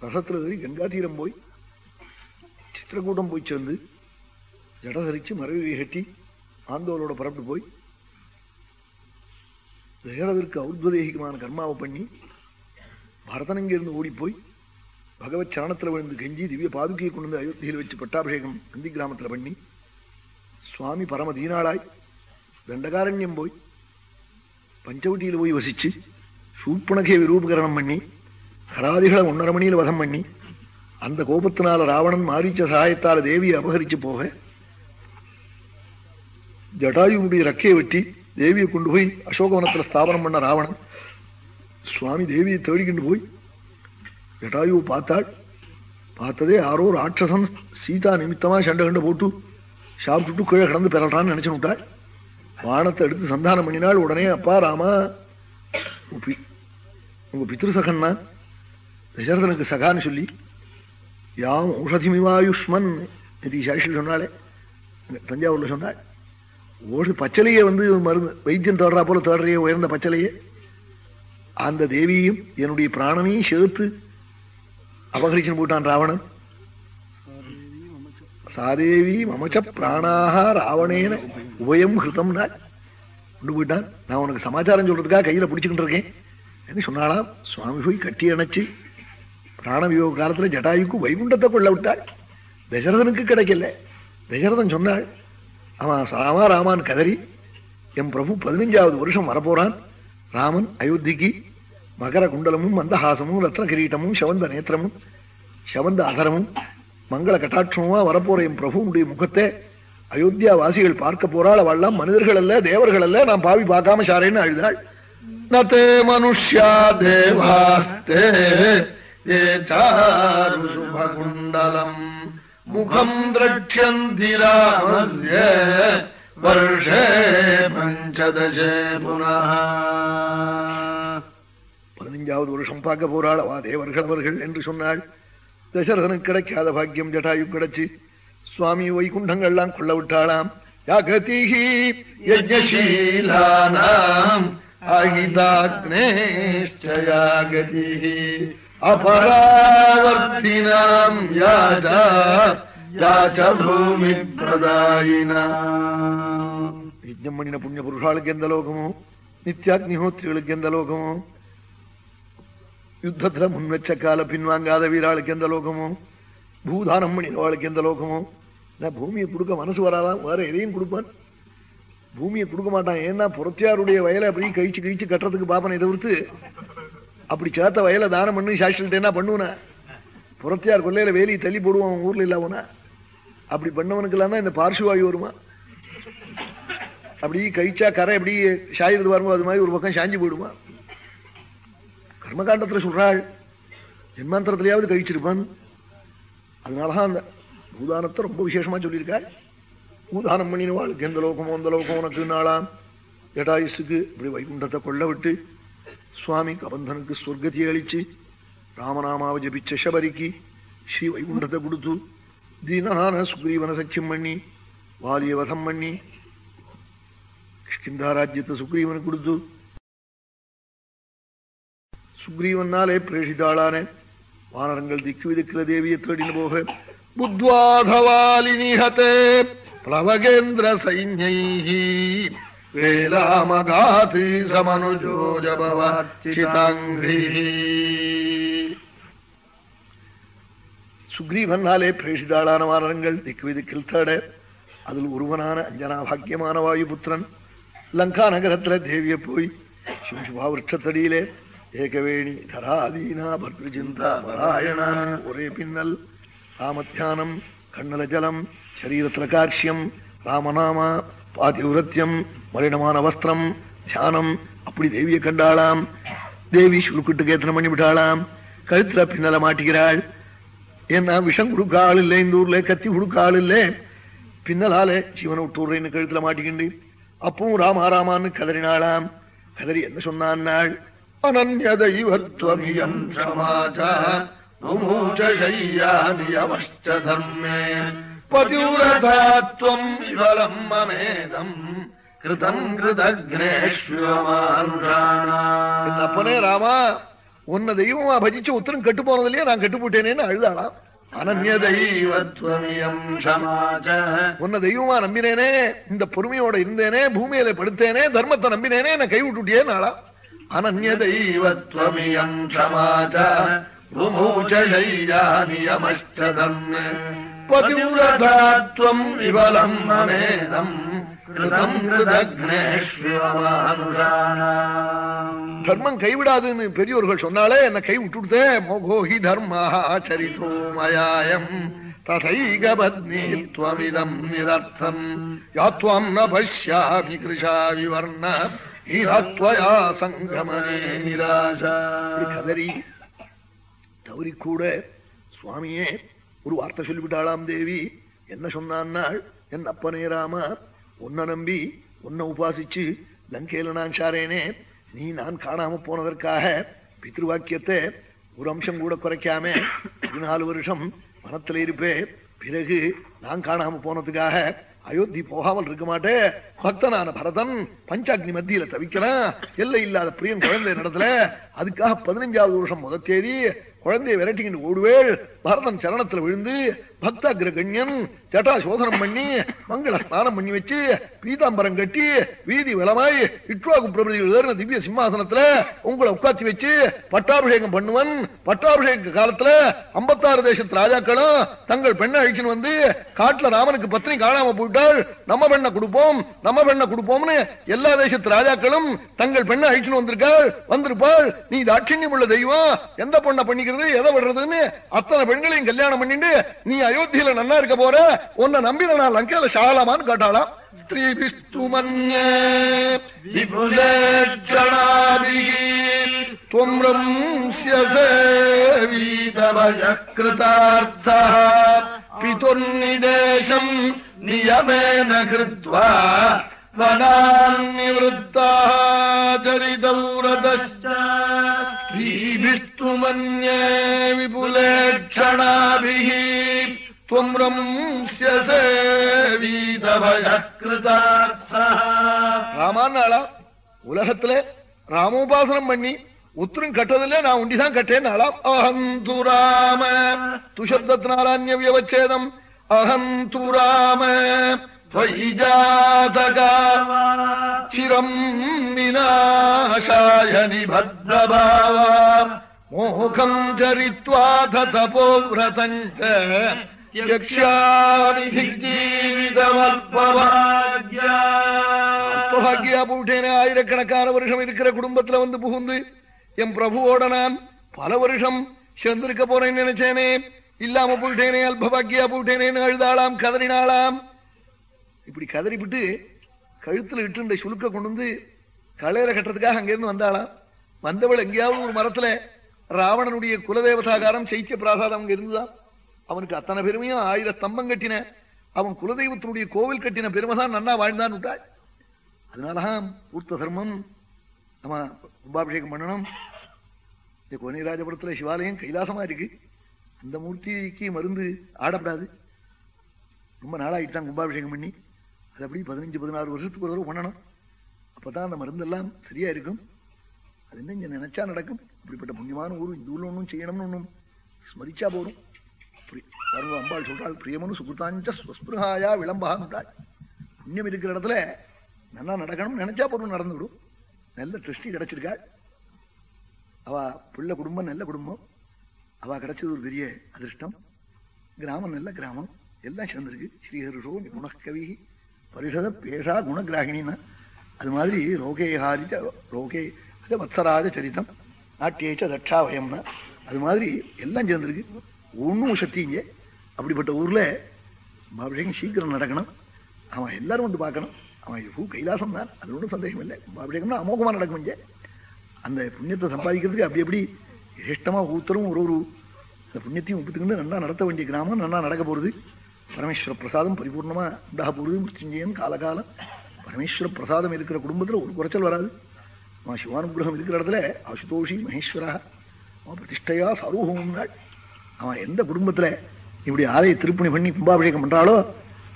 ரசத்துல ஏறி கங்கா தீரம் போய் சித்திரக்கூட்டம் போய் சேர்ந்து ஜட தரிச்சு கட்டி ஆந்தோலோட புறப்பட்டு போய் வேறதற்கு ஔத்வதேகிகமான கர்மாவை பண்ணி பரதனங்கிருந்து ஓடிப்போய் போய் பகவத் சரணத்தில் விழுந்து கெஞ்சி திவ்ய பாதுகையை கொண்டு வந்து அயோத்தியில் வச்சு பட்டாபிஷேகம் நந்தி கிராமத்துல பண்ணி சுவாமி பரம தீனாளாய் தண்டகாரண்யம் போய் பஞ்சவட்டியில போய் வசிச்சு சூப்பனகை விரூபகரணம் பண்ணி ஹராதிகளை ஒன்னரை மணியில் வதம் பண்ணி அந்த கோபத்தினால ராவணன் மாரிச்ச சகாயத்தால் தேவியை அபகரிச்சு போக ஜடாயுனுடைய ரக்கையை வெட்டி தேவியை கொண்டு போய் அசோகவனத்துல ஸ்தாபனம் பண்ண ராவணன் சுவாமி தேவியை தேடிக்கிண்டு போய் ஜடாயு பார்த்தாள். பார்த்ததே யாரோ ராட்சசன் சீதா நிமித்தமா சண்டை கண்டு போட்டு சாப்பிட்டுட்டு கீழே கடந்து பெறலான்னு நினைச்சு விட்டாள். வானத்தை எடுத்து சந்தானம் பண்ணினாள் உடனே அப்பா ராமா உங்க பி- உங்க பித்ரு சகன்னா தசரதனுக்கு சகான்னு சொல்லி யாம் ஔஷதிமிவாயுஷ்மன் சாஷில் சொன்னாலே தஞ்சாவூர்ல சொன்னாள். ஓடு பச்சலையை வந்து மருந்து வைத்தியம் தேடுறா போல தேடுறையே உயர்ந்த பச்சலையே. அந்த தேவியையும் என்னுடைய பிராணனையும் சேர்த்து அபகரிச்சுன்னு போட்டான் ராவணன். சாதேவி மமச்ச பிராணாக ராவணேன உபயம் ஹிருதம்னா கொண்டு போயிட்டான். நான் உனக்கு சமாச்சாரம் சொல்றதுக்காக கையில பிடிச்சுக்கிட்டு இருக்கேன். என்று சொன்னாலாம் சுவாமி போய் கட்டி அணைச்சு பிராணவியோக காலத்துல ஜட்டாயுக்கு வைகுண்டத்தை கொள்ள விட்டாள். தசரதனுக்கு கிடைக்கல. தசரதன் சொன்னாள் அவன் ராமா ராமான் கதறி என் பிரபு பதினஞ்சாவது வருஷம் வரப்போறான். ராமன் அயோத்திக்கு மகர குண்டலமும் மந்தஹாசமும் ரத்ன கிரீட்டமும் செவந்த நேத்திரமும் செவந்த அதரமும் மங்கள கட்டாட்சமுமா வரப்போற என் பிரபுனுடைய முகத்தை அயோத்தியா வாசிகள் பார்க்க போறாள். அவள்லாம் மனிதர்கள் அல்ல தேவர்கள் அல்ல. நான் பாவி பார்க்காம சாரேன்னு அழுதாள். நே மனுஷா தேவாஸ்தே குண்டலம் मुखम् द्रक्ष्यन्ति रामस्य वर्षे पञ्चदशे पुनः பதினஞ்சாவது வருஷம் பார்க்க போறாள் அவா தேவர்கள் அவர்கள் என்று சொன்னாள் தசரதனுக்கு கிடைக்காத பாக்கியம் ஜட்டாயு கிடைச்சு சுவாமி வைகுண்டங்கள்லாம் கொள்ள விட்டாளாம் யாகதிஹி यज्ञशीलानाम् अहिताग्नेश्च या गतिः अपरावर्तिनाम् याचा या च भूमिप्रदायिना யஜ்ஞம் பண்ணின புண்ணிய புருஷாளுக்கு எந்த லோகமோ நித்யாக்னிஹோத்திரிகளுக்கு எந்த லோகமோ யுத்தத்துல முன் வச்ச கால பின்வாங்காத வீராளுக்கு எந்த லோகமோ பூதானம் பண்ணினவாளுக்கு எந்த லோகமோ நான் பூமியை கொடுக்க மனசு வராதான் வேற எதையும் கொடுப்பான் பூமியை கொடுக்க மாட்டான் ஏன்னா புறத்தியாருடைய வயலை அப்படி கழிச்சு கழிச்சு கட்டுறதுக்கு பாப்பனை தவிர்த்து அப்படி சேர்த்த வயலை தானம் பண்ணி சாஸ்திரத்தை என்ன பண்ணுவனா? புறத்தியார் கொள்ளையில வேலி தள்ளி போடுவான் அவன் ஊர்ல இல்லாமனா அப்படி பண்ணவனுக்கெல்லாம் தான் இந்த பார்சுவாயு வருமா? அப்படி கழிச்சா கரை எப்படி சாயிறது வரும்போது அது மாதிரி ஒரு பக்கம் சாஞ்சி போயிடுமா? கர்மகாண்டத்துல சொல்றாள் ஜென்மாந்திரத்திலேயாவது கழிச்சிருப்பான். அதனாலதான் அந்த பூதானத்தை ரொம்ப விசேஷமா சொல்லியிருக்காள். பூதானம் பண்ணினவாளுக்கு எந்த லோகமோ அந்த லோகம் உனக்கு நாளாம். ஜடாயுசுக்கு இப்படி வைகுண்டத்தை கொள்ள விட்டு சுவாமி கபந்தனுக்கு சொர்க்கத்தை அளிச்சு ராமநாமாவை ஜபிச்ச சபரிக்கு ஸ்ரீ வைகுண்டத்தை கொடுத்து தீனான சுக்ரீவன சக்கியம் பண்ணி வாலிய வதம் பண்ணி கிஷ்கிந்தாராஜ்யத்தை சுக்ரீவனுக்கு கொடுத்து சுக்ரீவனாலே பிரேஷிதாளான வானரங்கள் திக்கு விதிக்கிற தேவியை தேடின போக புத்வாதவாலினிஹதே பிளவகேந்திர சைன்யை വേലാമഗാധീ സമനുജോജഭവാക്ഷിതാംഘ്രീ சுக்ரீவனாலே பிரேஷிதாளான வானரங்கள் திக்குவிதிக்கில் தேட அதில் ஒருவனான அஞ்சனாபாக்கியமான வாயுபுத்திரன் லங்கா நகரத்துல தேவிய போய் சிம்சுபா விரட்சத்தடியிலே ஏகவேணி தராதீனா பத்ருஜிந்தா பாராயணா ஒரே பின்னல் ராமத்தியானம் கண்ணல ஜலம் சரீரத்தில கார்ஷியம் ராமநாமா பாதிவிரத்தியம் மலினமான வஸ்திரம் தியானம் அப்படி தேவியை கண்டாளாம். தேவி சுருக்கிட்டு கேத்தனம் பண்ணி விட்டாளாம். கழுத்துல பின்னல மாட்டிக்கிறாள். ஏன்னா விஷம் கொடுக்க ஆள் இல்லை இந்த ஊர்ல கத்தி கொடுக்க ஆள் இல்லை. பின்னலால ஜீவனை விட்டுறேன்னு கழுத்துல மாட்டிக்கிண்டு. அப்பவும் ராமா ராமான்னு கதறினாளாம். கதறி என்ன சொன்னாள் அனன்ய தெய்வத்வமியம் சமாச்சா முமூச்சையானியமஷ்ட தர்மே பதிவுரதாத்வம் விவலம் மமேதம் கிருதம் கிருதக்னேஷ்வமானுஷாணா அப்பனே ராமா உன்ன தெய்வமா பஜிச்சு உத்தரம் கெட்டு போனது இல்லையா நான் கெட்டு போட்டேனேன்னு அழுதாளாம். அனன்ய தெய்வத்வமியம் உன்ன தெய்வமா நம்பினேனே இந்த பொறுமையோட இருந்தேனே பூமியில படுத்தேனே தர்மத்தை நம்பினேனே நான் கை விட்டுட்டே நாளா அனன்ய தெய்வத்வமியம் சமாச்ச புமூச்சையானியமஷ்டதம் பதிவுரதாத்வம் விபலம் மமேதம் கிருதம் தர்மம் கைவிடாதுன்னு பெரியோர்கள் சொன்னாலே என்ன கை விட்டுடுதே மோகோஹி தர்மாச்சரிதோ மயாயம். ததைகபத்னீத்வமிதம் நிரர்த்தம் யாத்வம் ந பஷ்யாமி கிருஷா விவர்ண. ஹீராத்வயா சங்கமனே நிராசா. கதறி தவறி கூட சுவாமியே ஒரு வார்த்தை சொல்லிவிட்டாளாம் தேவி. என்ன சொன்னான்னாள் என் அப்பனே ராமா உன்னை நம்பி உன்னை உபாசிச்சு லங்கையில நான் சாரேனே நீ நான் காணாம போனதற்காக பித்ருவாக்கியத்தை ஒரு அம்சம் கூட குறைக்காம பதினாலு வருஷம் மனத்துல இருப்பே பிறகு நான் காணாம போனதுக்காக அயோத்தி போகாமல் இருக்க மாட்டே. பக்தனான பரதன் பஞ்சாக்னி மத்தியில தவிக்கலாம் எல்லை இல்லாத பிரியன் குழந்தை நடத்துல. அதுக்காக பதினஞ்சாவது வருஷம் முதல் தேதி குழந்தைய விரட்டிக்கிட்டு ஓடுவேள். பரதன் சரணத்துல விழுந்து பக்த அக்ரகண்யன் ஜட்டா சோதனம் பண்ணி மங்கள ஸ்நானம் பண்ணி வச்சு பீதாம்பரம் கட்டி வீதி வளமாய் இட்வாகு பிரபதி ஏறின திவ்ய சிம்மாசனத்துல உங்களை உட்காத்தி வச்சு பட்டாபிஷேகம் பண்ணுவன். பட்டாபிஷேக காலத்துல ஐம்பத்தாறு தேசத்து ராஜாக்களும் தங்கள் பெண்ணை அழிச்சுன்னு வந்து காட்டுல ராமனுக்கு பத்தினி காணாம போயிட்டால் நம்ம பெண்ணை கொடுப்போம் நம்ம பெண்ணை கொடுப்போம்னு எல்லா தேசத்து ராஜாக்களும் தங்கள் பெண்ணை அழிச்சுன்னு வந்திருக்காள் வந்திருப்பாள். நீ தாட்சிணியம் உள்ள தெய்வம். எந்த பொண்ணை பண்ணிக்கிறது எதை விடுறதுன்னு அத்தனை பெண்களையும் கல்யாணம் பண்ணிட்டு நீ அயோத்தியில நல்லா இருக்க போற? உன்னை நம்பி நான் லங்கையில சாகலாமான்னு கேட்டாளாம். ஸ்ரீ விஷ்ணுமன்யே பிதுர்நிதேசம் நியமேன கிருத்வா. पितुर्निदेशम् नियमेन कृत्वा वनान्निवृत्तः चरितौरदश्च स्त्रीभिस्तु मन्ये विपुलेक्षणाभिः त्वम् रंस्यसे வீதபயக்கிருதார்த்தः ராமான்னாளா உலகத்துல ராமோபாசனம் பண்ணி உத்தரம் கட்டதில்ல நான் உண்டிதான் கட்டேன் நாளாம் அகந்து ராம துஷப்தத்தினாலான்ய வியவச்சேதம் அகந்து ராம சிரம் விநாசாய நிபத்ரபாவா மோகம் சரித்வாத தபோவிரதஞ்ச யக்ஷாமி ஜீவிதமல்பவாக்யா அல்பபாகியா போட்டேனே ஆயிரக்கணக்கான வருஷம் இருக்கிற குடும்பத்துல வந்து புகுந்து என் பிரபுவோட நான் பல வருஷம் சேர்ந்திருக்க போறேன்னு நினைச்சேனே இல்லாம போயிட்டேனே அல்பபாகியா போயிட்டேனேன்னு அழுதாளாம் கதறினாளாம் இப்படி கதறிவிட்டு கழுத்துல இட்டு சுழுக்க கொண்டு வந்து களையில கட்டுறதுக்காக அங்கிருந்து வந்தாளாம். வந்தவள் எங்கேயாவது ஒரு மரத்துல ராவணனுடைய குலதேவதாகாரம் சைத்திய பிராசாதம் அங்க இருந்துதான். அவனுக்கு அத்தனை பெருமையும் ஆயிர ஸ்தம்பம் கட்டின அவன் குலதெய்வத்தினுடைய கோவில் கட்டின பெருமை தான் நன்னா வாழ்ந்தான் விட்டாள். அதனாலதான் பூர்த்த தர்மம் நம்ம கும்பாபிஷேகம் பண்ணணும். இந்த கோனிராஜபுரத்துல சிவாலயம் கைலாசமா இருக்கு. அந்த மூர்த்திக்கு மருந்து ஆடப்படாது. ரொம்ப நாளாயிட்டான் கும்பாபிஷேகம் பண்ணி. அது அப்படி பதினஞ்சு பதினாறு வருஷத்துக்கு ஒரு தடவை பண்ணணும்? அப்பதான் அந்த மருந்தெல்லாம் சரியா இருக்கும். அது என்ன இங்க நினைச்சா நடக்கும்? இப்படிப்பட்ட புண்ணியமான ஊர் இந்த ஊர்ல ஒன்றும் செய்யணும்னு ஒன்றும் ஸ்மரிச்சா போதும். அப்படி பாருங்க அம்பாள் சொல்றாள் பிரியமனு சுகுத்தாஞ்ச ஸ்வஸ்பிருகாயா விளம்பான்றாள் புண்ணியம் இருக்கிற இடத்துல நல்லா நடக்கணும்னு நினைச்சா போதும் நடந்து விடும். நல்ல திருஷ்டி கிடைச்சிருக்காள். அவ பிள்ளை குடும்பம் நல்ல குடும்பம். அவ கிடைச்சது ஒரு பெரிய அதிர்ஷ்டம். கிராமம் நல்ல கிராமம். எல்லாம் சேர்ந்திருக்கு ஸ்ரீஹருஷோ குணக்கவி பரிஷத பேஷா குணகிராகினா அது மாதிரி ரோகே அது ரோகே வத்சராஜ சரித்தம் நாட்டியச்ச தட்சாவயம்னா அது மாதிரி எல்லாம் சேர்ந்துருக்கு. ஒன்றும் சக்திங்க அப்படிப்பட்ட ஊரில் கும்பாபிஷேகம் சீக்கிரம் நடக்கணும். அவன் எல்லாரும் வந்து பார்க்கணும். அவன் பூ கைலாசம் தான் அது ஒன்றும் சந்தேகம் இல்லை. கும்பாபிஷேகம்னா அமோகமாக நடக்கும் இங்க. அந்த புண்ணியத்தை சம்பாதிக்கிறதுக்கு அப்படி எப்படி சிரேஷ்டமா ஊத்தரும் ஒரு ஒரு அந்த புண்ணியத்தையும் ஒப்புத்துக்கிட்டு நல்லா நடத்த வேண்டிய கிராமம் நல்லா நடக்க போகிறது பரமேஸ்வர பிரசாதம் பரிபூர்ணமா உண்டாக போறது மிருத்யுஞ்சயம் காலகாலம். பரமேஸ்வர பிரசாதம் இருக்கிற குடும்பத்தில் ஒரு குறைச்சல் வராது. அவன் சிவானுகிரகம் இருக்கிற இடத்துல அசுதோஷி மகேஸ்வரா அவன் பிரதிஷ்டையா சர்வபூமம் அவன் எந்த குடும்பத்தில் இப்படி ஆலய திருப்பணி பண்ணி கும்பாபிஷேகம் பண்றாளோ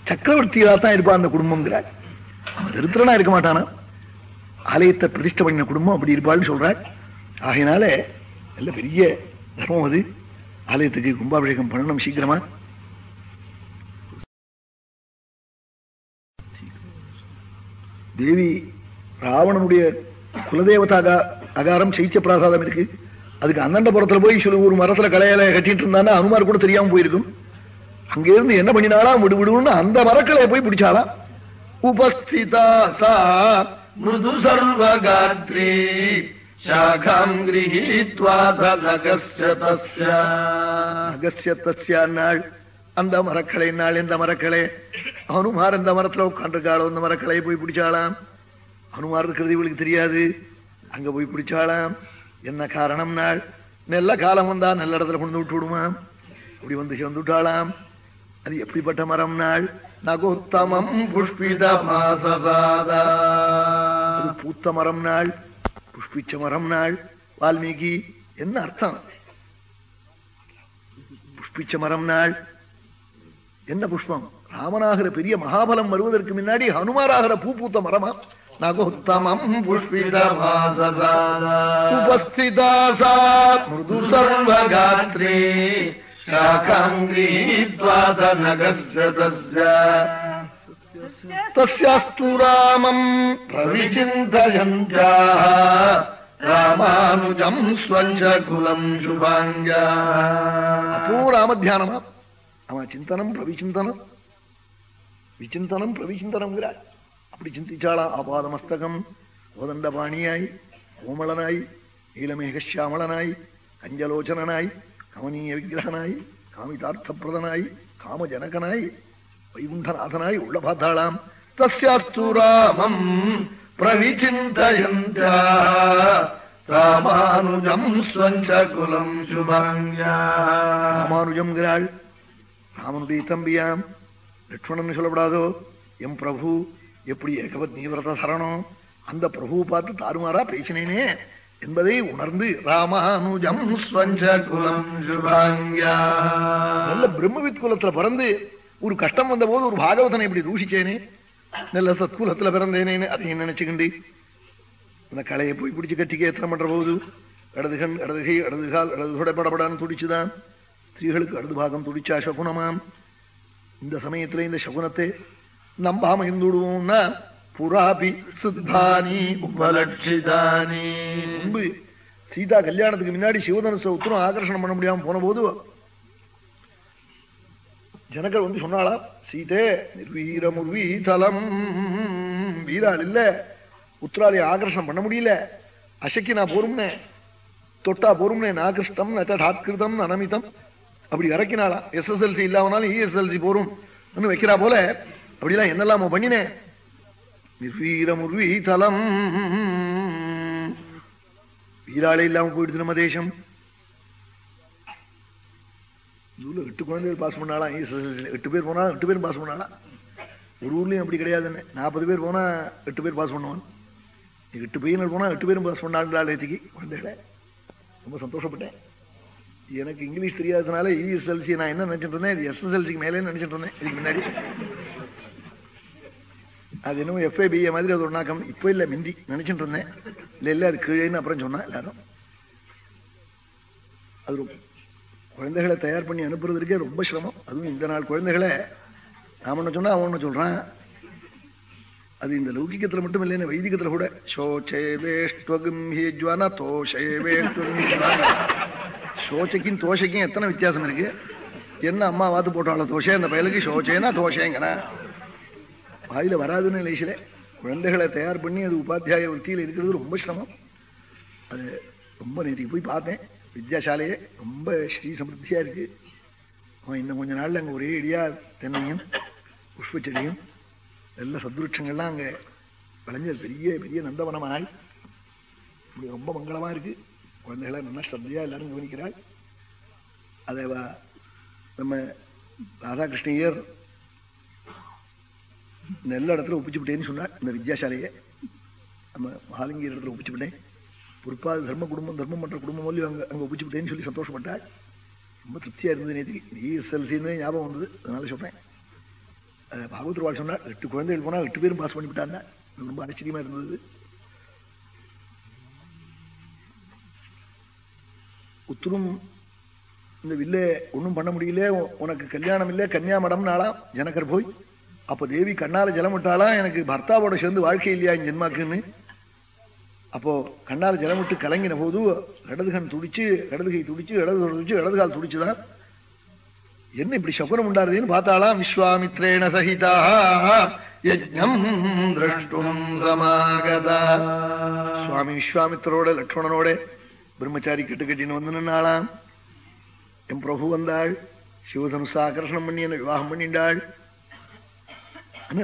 சக்கரவர்த்தியாக தான் இருப்பான் அந்த குடும்பம்ங்கிறாள். அவன் திருத்திரனா இருக்க மாட்டானா? ஆலயத்தை பிரதிஷ்டை பண்ணின குடும்பம் அப்படி இருப்பாள்னு சொல்றாள். ஆகையினால நல்ல பெரிய தர்மம் அது. ஆலயத்துக்கு கும்பாபிஷேகம் பண்ணணும் சீக்கிரமா. தேவி ராவணனுடைய குலதேவதா அகாரம் சைத்திய பிராசாதம் இருக்கு. அதுக்கு அந்தண்ட புறத்துல போய் சொல்லி ஒரு மரத்துல கலையில கட்டிட்டு இருந்தானா அனுமார் கூட தெரியாம போயிருக்கும். அங்க இருந்து என்ன பண்ணினாலாம் விடு விடுன்னு அந்த மரக்களை போய் பிடிச்சாலாம் உபஸ்திதா சா மிருது சர்வகாத்ரி சாகாம் கிரகித்வா தகஸ்ய தஸ்ய. நாள் அந்த மரக்களை நாள் இந்த மரக்களை அனுமார் இந்த மரத்துல உட்காந்துருக்காளோ இந்த மரக்களை போய் பிடிச்சாளாம். அனுமார் இருக்கிறது இவளுக்கு தெரியாது. அங்க போய் பிடிச்சாளாம். என்ன காரணம் நாள்? நல்ல காலம் வந்தா நல்ல இடத்துல கொண்டு விட்டு விடுமா? இப்படி வந்து சேர்ந்து விட்டாளாம். அது எப்படிப்பட்ட மரம் நாள்? நகோத்தமம் புஷ்பித பூத்த மரம் நாள். புஷ்பிச்ச மரம் நாள். வால்மீகி என்ன அர்த்தம்? புஷ்பிச்ச மரம் நாள். என்ன புஷ்பம்? ராமனாகிற பெரிய மகாபலம் வருவதற்கு முன்னாடி ஹனுமாராகிற பூ பூத்த மரமா? நகுத்தமம் புஷ்பிதமாசதா மிருது சர்வகாத்ரே தஸ்யாஸ்து ராமம் ரவிச்சிந்தயந்தா ராமானுஜம் ஸ்வஞ்ச குலம் சுபாங்கா அப்போ அவன் சிந்தனம் பிரவிச்சிந்தனம் விசிந்தனம் பிரவிச்சிந்தனம்ங்கிறாள் அப்படி சிந்திச்சாளா ஆபாத மஸ்தகம் கோதண்டபாணியாய் கோமளனாய் நீலமேகஷியாமளனாய் கஞ்சலோச்சனாய் கமனீய விக்கிரகனாய் காமிதார்த்தப்பிரதனாய் காமஜனகனாய் வைகுண்டநாதனாய் உள்ள பார்த்தாளாம் தஸ்யாஸ்து ராமம் பிரவிச்சிந்தயந்த. ராமானுஜம் ஸ்வஞ்ச அவனுடைய தம்பியாம் லட்சுமணன் சொல்லப்படாதோ? எம் பிரபு எப்படி ஏகவத் நீவிரத சரணம் அந்த பிரபு பார்த்து தாறுமாறா பேசினேனே என்பதை உணர்ந்து ராமானுஜம் நல்ல பிரம்மவித் குலத்துல பிறந்து ஒரு கஷ்டம் வந்த போது ஒரு பாகவதனை இப்படி தூஷிச்சேனே நல்ல சத்குலத்துல பிறந்தேனேன்னு அதை நினைச்சுக்கிண்டு? அந்த கலையை போய் பிடிச்சு கட்டிக்கு எத்தனை பண்ற போது இடதுகண் இடதுகை இடதுகால் இடதுகொடை படபடான்னு துடிச்சுதான். ஸ்திரீகளுக்கு அடுத்த பாகம் துடிச்சா சகுனமாம் இந்த சமயத்துல இந்த சகுனத்தை நம்பாம இருந்துடுவோம்னா புறாபி சித்தானி உபலட்சிதானி முன்பு சீதா கல்யாணத்துக்கு முன்னாடி சிவதனுச உத்தரம் ஆகர்ஷணம் பண்ண முடியாம போன போது ஜனகர் வந்து சொன்னாளா சீதே நிர்வீரமுர்வீ தலம் வீரால் இல்ல உத்திராலி ஆகர்ஷணம் பண்ண முடியல. அசைக்கு நான் போரும்னே தொட்டா போரும்னே நாகிருஷ்டம் ந தடாத்கிருதம் அனமிதம் அப்படி இறக்கினாலாம் எஸ்எஸ்எல்சி இல்லாமனாலும் இஎஸ்எல்சி போரும். வைக்கிறா போல. அப்படிலாம் என்னெல்லாமோ பண்ணினேன் தலம். முர்வீதலம் வீராளே இல்லாம போயிடுது நம்ம தேசம். எட்டு குழந்தைகள் பாஸ் பண்ணாலாம் எட்டு பேர் போனாலும் எட்டு பேரும் பாஸ் பண்ணாலாம் ஒரு ஊர்லயும் அப்படி கிடையாதுன்னு நாற்பது பேர் போனா எட்டு பேர் பாஸ் பண்ணுவான். எட்டு பையன்கள் போனா எட்டு பேரும் பாஸ் பண்ணாங்களா நேற்றுக்கு குழந்தைகளை. ரொம்ப சந்தோஷப்பட்டேன். எனக்கு இங்கிலீஷ் தெரியாததுனால இஎஸ்எல்சி நான் என்ன நினைச்சிட்டு இருந்தேன்? இது எஸ்எஸ்எல்சிக்கு மேலே நினைச்சிட்டு இருந்தேன். இதுக்கு முன்னாடி. அது என்னமோ எஃப்ஏபிஏ மாதிரி அது ஒரு இப்போ இல்லை மிந்தி. நினைச்சிட்டு இருந்தேன். இல்லை இல்லை அது கீழேன்னு அப்புறம் சொன்னா எல்லாரும். அது குழந்தைகளை தயார் பண்ணி அனுப்புறதுக்கே ரொம்ப சிரமம். அதுவும் இந்த நாள் குழந்தைகளை. நான் ஒன்று சொன்னா அவன் ஒன்று சொல்றான். அது இந்த லௌகிக்கத்துல மட்டும் இல்லைன்னு வைதிகத்துல கூட சோச்சே வேஷ்டுவகும் ஹிஜ்வான சோச்சைக்கும் தோஷைக்கும் எத்தனை வித்தியாசம் இருக்கு? என்ன அம்மா வாத்து போட்டாலும் தோஷை அந்த பயலுக்கு சோச்சேனா தோஷேங்கண்ணா வாயில வராதுன்னு லேசில குழந்தைகளை தயார் பண்ணி அது உபாத்தியாய விற்த்தியில் இருக்கிறது ரொம்ப சிரமம். அது ரொம்ப நேற்றுக்கு போய் பார்த்தேன். வித்யாசாலையே ரொம்ப ஸ்ரீ சமிருத்தியா இருக்கு. அவன் இன்னும் கொஞ்ச நாள்ல அங்கே ஒரே இடியா தென்னையும் புஷ்பச்செடியும் நல்ல சத்ருட்சங்கள்லாம் அங்கே விளைஞ்சது பெரிய பெரிய நந்தவனமாய். இப்படி ரொம்ப மங்களமாக இருக்கு. குழந்தைகளை நல்லா ஸ்ரத்தையாக எல்லாரும் கவனிக்கிறாள். அதை நம்ம ராதாகிருஷ்ணயர் நல்ல இடத்துல ஒப்பிச்சுவிட்டேன்னு சொன்னார். இந்த வித்யாசாலையை. நம்ம மகாலிங்கர் இடத்துல ஒப்பிச்சுவிட்டேன் பொறுப்பாக தர்ம குடும்பம் தர்மம் பண்ணுற குடும்பம் மூலியம் அங்கே அங்கே ஒப்பிச்சுவிட்டேன்னு சொல்லி சந்தோஷப்பட்டாள் ரொம்ப திருப்தியாக இருந்தது நேற்றுக்கு இஎஸ்எல்சின்னு ஞாபகம் வந்தது. அதனால சொல்கிறேன் பாகவத் பாகவதர் வாழ் சொன்னார் எட்டு குழந்தைகள் போனா எட்டு பேரும் பாஸ் பண்ணிவிட்டாங்க ரொம்ப ஆச்சரியமா இருந்தது. உத்தரும் இந்த வில்ல ஒன்றும் பண்ண முடியல உனக்கு கல்யாணம் இல்ல கன்னியாமடம் நாளா ஜனகர் போய் அப்போ தேவி கண்ணால ஜலம் விட்டாளா எனக்கு பர்த்தாவோட சேர்ந்து வாழ்க்கை இல்லையா என் ஜென்மாக்குன்னு? அப்போ கண்ணால ஜலம் விட்டு கலங்கின போது இடதுகன் துடிச்சு இடதுகை துடிச்சு இடது துடிச்சு இடதுகால் துடிச்சுதான் என்ன இப்படி சகுனம் உண்டாருதுன்னு பார்த்தாலாம் விஸ்வாமித்ரேண சகிதா யஜம் திரஷ்டும் சமாகதா. சுவாமி விஸ்வாமித்ரோட லக்ஷ்மணனோட பிரம்மச்சாரி கிட்ட கட்டின்னு வந்து நின்னாலாம் என் பிரபு வந்தாள். சிவதனுசா ஆகர்ஷணம் பண்ணி என்னை விவாகம் பண்ணிண்டாள்.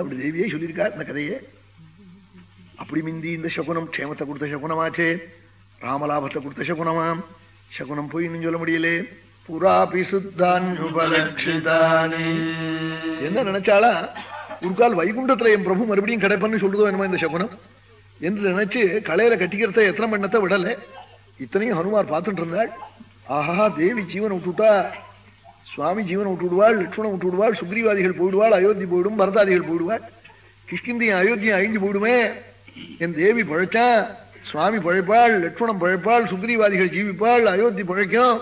அப்படி தேவியே சொல்லியிருக்கார் இந்த கதையே. அப்படி மிந்தி இந்த சகுனம் க்ஷேமத்தை கொடுத்த சகுனமாச்சே. ராமலாபத்தை கொடுத்த சகுனமாம். சகுனம் போய் சொல்ல முடியலே. புறாபி சுத்தான்யுபலட்சிதானி என்ன நினைச்சாளா? வைகுண்டத்துல என் பிரபு மறுபடியும் கிடைப்பன்னு சொல்லுதோ என்னமோ இந்த சகுனம்? என்று நினைச்சு களையில கட்டிக்கிறத எத்தனை பண்ணத்தை விடல? இத்தனையும் ஹனுமார் பார்த்துட்டு இருந்தாள். ஆஹா தேவி ஜீவன் விட்டுட்டா சுவாமி ஜீவன் விட்டு விடுவாள் லட்சுமணன் விட்டு விடுவாள் சுக்ரீவாதிகள் போயிடுவாள் அயோத்தி போயிடும் பரதாதிகள் போயிடுவாள். கிஷ்கிந்தியும் அயோத்தியும் அழிஞ்சு போயிடுமே. என் தேவி பழைச்சா சுவாமி பழைப்பாள் லட்சுமணம் பழைப்பாள் சுக்ரீவாதிகள் ஜீவிப்பாள் அயோத்தி பழைக்கும்.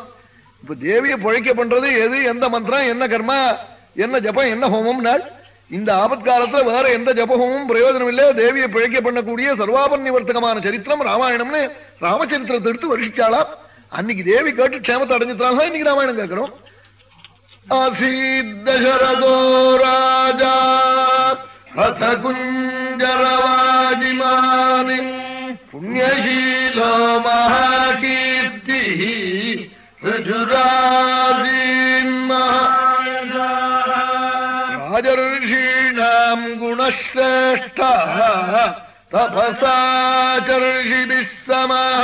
இப்ப தேவிய பொழைக்க பண்றது எது எந்த மந்திரம் என்ன கர்மா என்ன ஜபம் என்ன ஹோமம் நாள் இந்த ஆபத்காலத்துல வேற எந்த ஜபமும் பிரயோஜனம் இல்ல தேவியை பிழைக்க பண்ணக்கூடிய சர்வாபன் நிவர்த்தகமான சரித்திரம் ராமாயணம்னு ராமச்சரித்திரத்தை எடுத்து வருஷிச்சாலாம் அன்னைக்கு தேவி கேட்டு க்ஷேமத்தை அடைஞ்சிட்டாலும் இன்னைக்கு ராமாயணம் கேட்கிறோம். தசரதோ ராஜா புண்ணியசீலோ மகாகீர்த்தி. राजर्षीणाम् गुणश्रेष्ठः तपसाचर्षिभिः समः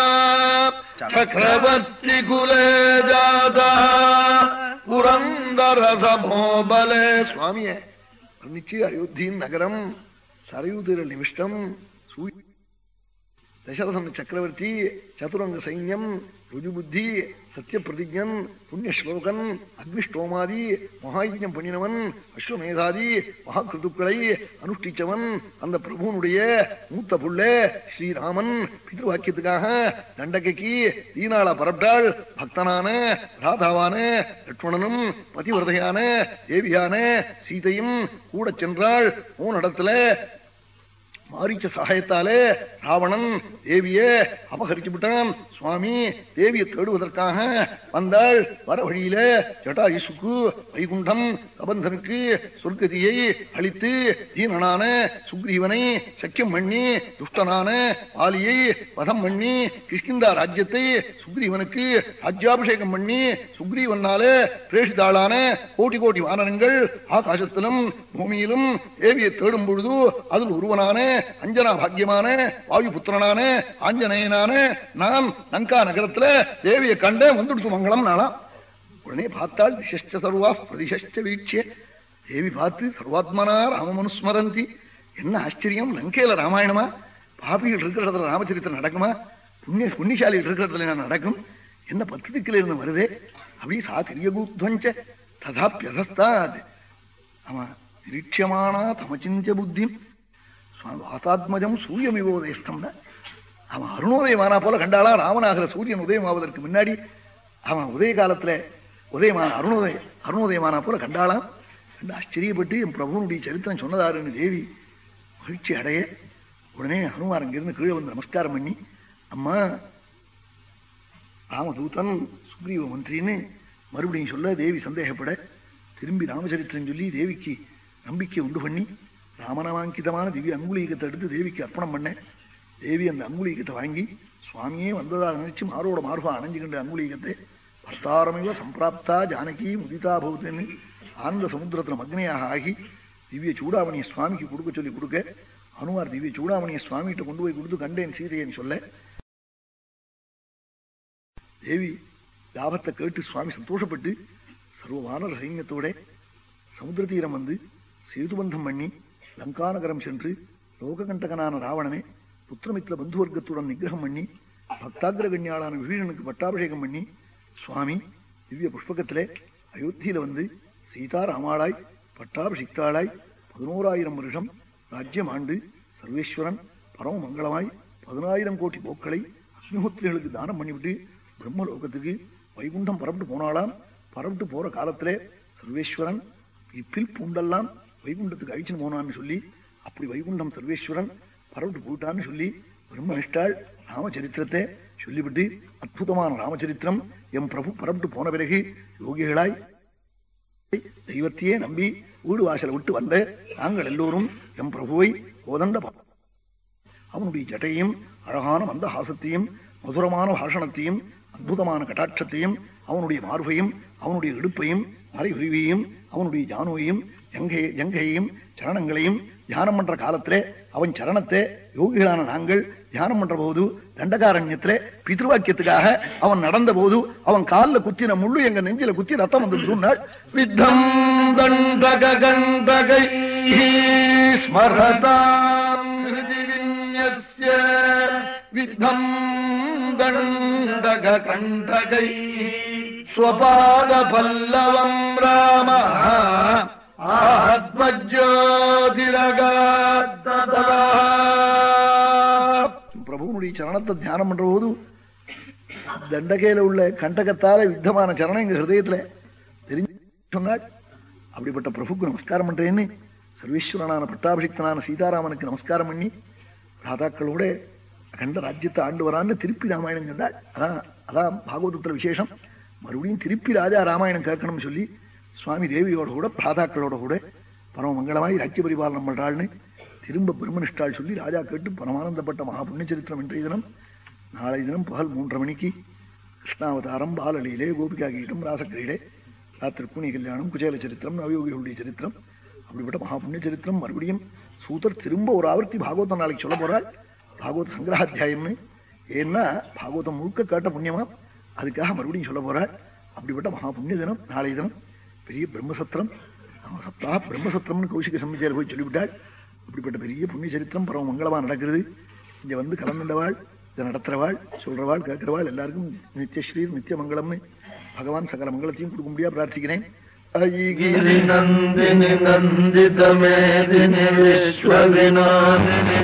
तपसा कुले जातः पुरन्दरसमो बले स्वामी बले अयोध्यीम् नगरम् सरयुतिर्निविष्टम् सूचि दशरथङ्गचक्रवर्ती चतुरङ्गसैन्यम् ऋजुबुद्धि தசரதன் சக்கரவர்த்தி சத்திய பிரதிஜன் புண்ணிய ஸ்லோகன் அக்னிஷ்டோமாதி மகாயஜம் பண்ணினவன் அஸ்வமேதாதி மகாகிருதுக்களை அனுஷ்டிச்சவன் அந்த பிரபுனுடைய மூத்த புள்ள ஸ்ரீராமன் பிதிருவாக்கியத்துக்காக தண்டகைக்கு தீனாள பரப்டாள் பக்தனான ராதாவான லட்சுமணனும் பதிவிரதையான தேவியான சீதையும் கூட சென்றாள் மூணு மாரிச்ச சகாயத்தாலே ராவணன் தேவியே அபகரிச்சு விட்டான் சுவாமி தேவியை தேடுவதற்காக வந்தாள். வர வழியில ஜட்டாயுசுக்கு வைகுண்டம் கபந்தனுக்கு சொர்க்கதியை அளித்து தீனனான சுக்ரீவனை சக்கியம் பண்ணி துஷ்டனான பாலியை வதம் பண்ணி கிஷ்கிந்தா ராஜ்யத்தை சுக்ரீவனுக்கு ராஜ்யாபிஷேகம் பண்ணி சுக்ரீவனால பிரேஷிதாளான கோடி கோடி வானரங்கள் ஆகாசத்திலும் பூமியிலும் தேவியை தேடும் பொழுது அதில் ஒருவனான அஞ்சனா பாக்கியமான வாயு புத்திரனான ஆஞ்சநேயனான நான் லங்கா நகரத்துல தேவியை கண்ட வந்துடுத்து மங்களம் நாளாம் உடனே பார்த்தால் விசிஷ்ட சர்வா பிரதிஷ்ட வீட்சிய தேவி பார்த்து சர்வாத்மனா ராமமனுஸ்மரந்தி. என்ன ஆச்சரியம் லங்கையில ராமாயணமா? பாபிகள் இருக்கிற இடத்துல ராமச்சரித்திரம் நடக்குமா? புண்ணிய புண்ணியசாலிகள் இருக்கிற இடத்துல என்ன நடக்கும்? என்ன பத்து திக்கில இருந்து வருதே? அப்படி சா திரியகூத்வஞ்ச ததாப்பியதஸ்தாத் ஆமா நிரீட்சியமானா தமச்சிஞ்ச புத்தி வாசாத்மஜம் சூரியன் விவோதயஸ்தம்னா அவன் அருணோதயமானா போல கண்டாளா ராமனாகிற சூரியன் உதயமாவதற்கு முன்னாடி அவன் உதய காலத்துல உதயமான அருணோதய அருணோதயமானா போல கண்டாளாம். கண்டு ஆச்சரியப்பட்டு என் பிரபுனுடைய சரித்திரம் சொன்னதாருன்னு தேவி மகிழ்ச்சி அடைய உடனே ஹனுமார் அங்கிருந்து கீழே வந்து நமஸ்காரம் பண்ணி அம்மா ராமதூதன் சுக்ரீவ மந்திரின்னு மறுபடியும் சொல்ல தேவி சந்தேகப்பட திரும்பி ராமச்சரித்திரம் சொல்லி தேவிக்கு நம்பிக்கை உண்டு பண்ணி ராமநாமாங்கிதமான திவ்ய அங்குலீகத்தை எடுத்து தேவிக்கு அர்ப்பணம் பண்ணேன் தேவி அந்த அங்குலீகத்தை வாங்கி சுவாமியே வந்ததாக நினைச்சு மாரோட மார்பா அணைஞ்சுக்கின்ற அங்குலீகத்தை பர்த்தாரமிவ சம்பிராப்தா ஜானகி முதிதா பௌத்தன்னு ஆனந்த சமுத்திரத்தில் மக்னையாக ஆகி திவ்ய சூடாமணியை சுவாமிக்கு கொடுக்க சொல்லி கொடுக்க அனுமார் திவ்ய சூடாமணியை சுவாமிகிட்ட கொண்டு போய் கொடுத்து கண்டேன் சீதையன்னு சொல்ல. தேவி லாபத்தை கேட்டு சுவாமி சந்தோஷப்பட்டு சர்வ வானர சைன்யத்தோட சமுத்திர தீரம் வந்து சேதுபந்தம் பண்ணி லங்காநகரம் சென்று லோககண்டகனான ராவணனை புத்திரமித்திர பந்துவர்க்கத்துடன் நிகிரகம் பண்ணி பக்தாகிரகண்யாளான விபீஷனுக்கு பட்டாபிஷேகம் பண்ணி சுவாமி திவ்ய புஷ்பகத்திலே அயோத்தியில வந்து சீதா ராமாளாய் பட்டாபிஷிக்தாளாய் பதினோராயிரம் வருஷம் ராஜ்யம் ஆண்டு சர்வேஸ்வரன் பரம மங்களமாய் பதினாயிரம் கோடி போக்களை அக்னிஹோத்திரிகளுக்கு தானம் பண்ணிவிட்டு பிரம்மலோகத்துக்கு வைகுண்டம் பரப்பிட்டு போனாலாம் பரப்பிட்டு போற காலத்திலே சர்வேஸ்வரன் இப்பில் பூண்டெல்லாம் வைகுண்டத்துக்கு அழிச்சுன்னு போனான்னு சொல்லி அப்படி வைகுண்டம் சர்வேஸ்வரன் பரவிட்டு போயிட்டான்னு சொல்லி பிரம்மனிஷ்டாள் ராமச்சரித்திரத்தை சொல்லிவிட்டு அற்புதமான ராமச்சரித்திரம் எம் பிரபு பரவிட்டு போன பிறகு யோகிகளாய் தெய்வத்தையே நம்பி வீடு வாசலை விட்டு வந்த நாங்கள் எல்லோரும் எம் பிரபுவை கோதண்ட அவனுடைய ஜட்டையும் அழகான மந்தஹாசத்தையும் மதுரமான பாஷணத்தையும் அற்புதமான கட்டாட்சத்தையும் அவனுடைய மார்பையும் அவனுடைய இடுப்பையும் மறையுருவியையும் அவனுடைய ஜானுவையும் எங்கையையும் சரணங்களையும் தியானம் பண்ற காலத்திலே அவன் சரணத்தை யோகிகளான நாங்கள் தியானம் பண்ற போது தண்டகாரண்யத்திலே பிதிருவாக்கியத்துக்காக அவன் நடந்த போது அவன் காலில் குத்தின முள்ளு எங்க நெஞ்சில குத்தி ரத்தம் வந்து சொன்னாள் வித்தம் தண்டக கண்டகை ஸ்மரதாம் வித்தம் தண்டக கண்டகை ஸ்வபாத பல்லவம் ராம பிரபுனுடைய சரணத்தை தியானம் பண்ற போது தண்டகையில உள்ள கண்டகத்தால யுத்தமான சரணம் எங்க ஹிருதயத்துல தெரிஞ்சு சொன்னாள் அப்படிப்பட்ட பிரபுக்கு நமஸ்காரம் பண்றேன்னு சர்வேஸ்வரனான பட்டாபிஷிக்தனான சீதாராமனுக்கு நமஸ்காரம் பண்ணி ராதாக்களோட அகண்ட ராஜ்யத்தை ஆண்டு வரான்னு திருப்பி ராமாயணம் கண்டாள் அதான் அதான் பாகவதத்துல விசேஷம். மறுபடியும் திருப்பி ராஜா ராமாயணம் கேட்கணும்னு சொல்லி சுவாமி தேவியோட கூட பிராதாக்களோட கூட பரம மங்களமாய் ராஜ்ய பரிபாலனம் பண்றாள்னு திரும்ப பிரம்மனிஷ்டால் சொல்லி ராஜா கேட்டு பரமானந்தப்பட்ட மகா புண்ணியச்சரித்திரம் இன்றைய தினம் நாளை தினம் பகல் மூன்றரை மணிக்கு கிருஷ்ணாவதாரம் பாலலீலே கோபிகா கீதம் ராசக்கிரீடே புனி கல்யாணம் குச்சேல சரித்திரம் நவயோகிகளுடைய சரித்திரம் அப்படிப்பட்ட மகா புண்ணிய சரித்திரம் மறுபடியும் சூத்தர் திரும்ப ஒரு ஆவர்த்தி பாகவதம் நாளைக்கு சொல்ல போறாள் பாகவத சங்கிரகாத்தியாயம்னு ஏன்னா பாகவதம் முழுக்க கேட்ட புண்ணியமா? அதுக்காக மறுபடியும் சொல்ல போறாள் அப்படிப்பட்ட மகா புண்ணிய தினம் நாளை தினம் பெரிய பிரம்மசத்திரம். சப்தா பிரம்மசத்திரம்னு கௌஷிக சம்பிச்சையில் போய் சொல்லிவிட்டாள். இப்படிப்பட்ட பெரிய புண்ணிய சரித்திரம் பரவ மங்களமா நடக்கிறது. இங்க வந்து கலந்துண்டவாள் இதை நடத்துறவாள் சொல்றவாள் கேட்கிறவாள் எல்லாருக்கும் நித்தியஸ்ரீ நித்திய மங்களம்னு பகவான் சகல மங்களத்தையும் கொடுக்க முடியா பிரார்த்திக்கிறேன். ஐகிரி நந்தினி நந்திதமேதினி விஸ்வவினாதினி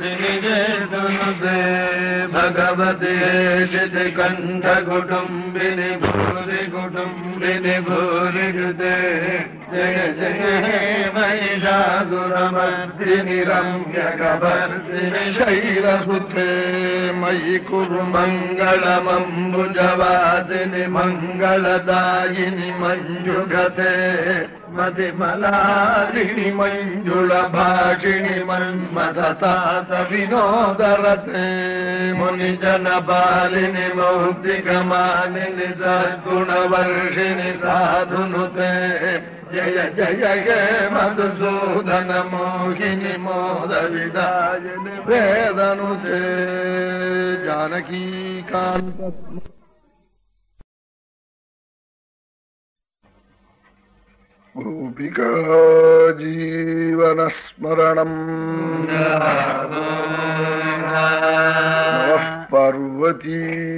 जयतनुते भगवते शितिकण्ठकुटुम्बिनि भूरि कुटुम्बिनि भूरि कृते జయ జయ హే మహిషాసురమర్దినిరంగకర్దిని శైలసుతే మయి కురు మంగళమంబుజవాదిని మంగళదాయిని మంజుగతే మదిమలారిణి మంజుళ భాషిణి మన్మథతాత వినోదరతే మునిజన బాలిని మౌద్దిగమాలిని సద్గుణవర్షిణి సాధునుతే साधुनुते जय जय हे मधुसूदन मोहिनि मोदविदायिनि वेदनुते जानकीकान्त गोपिका जीवनस्मरणम् नमः पार्वतीपतये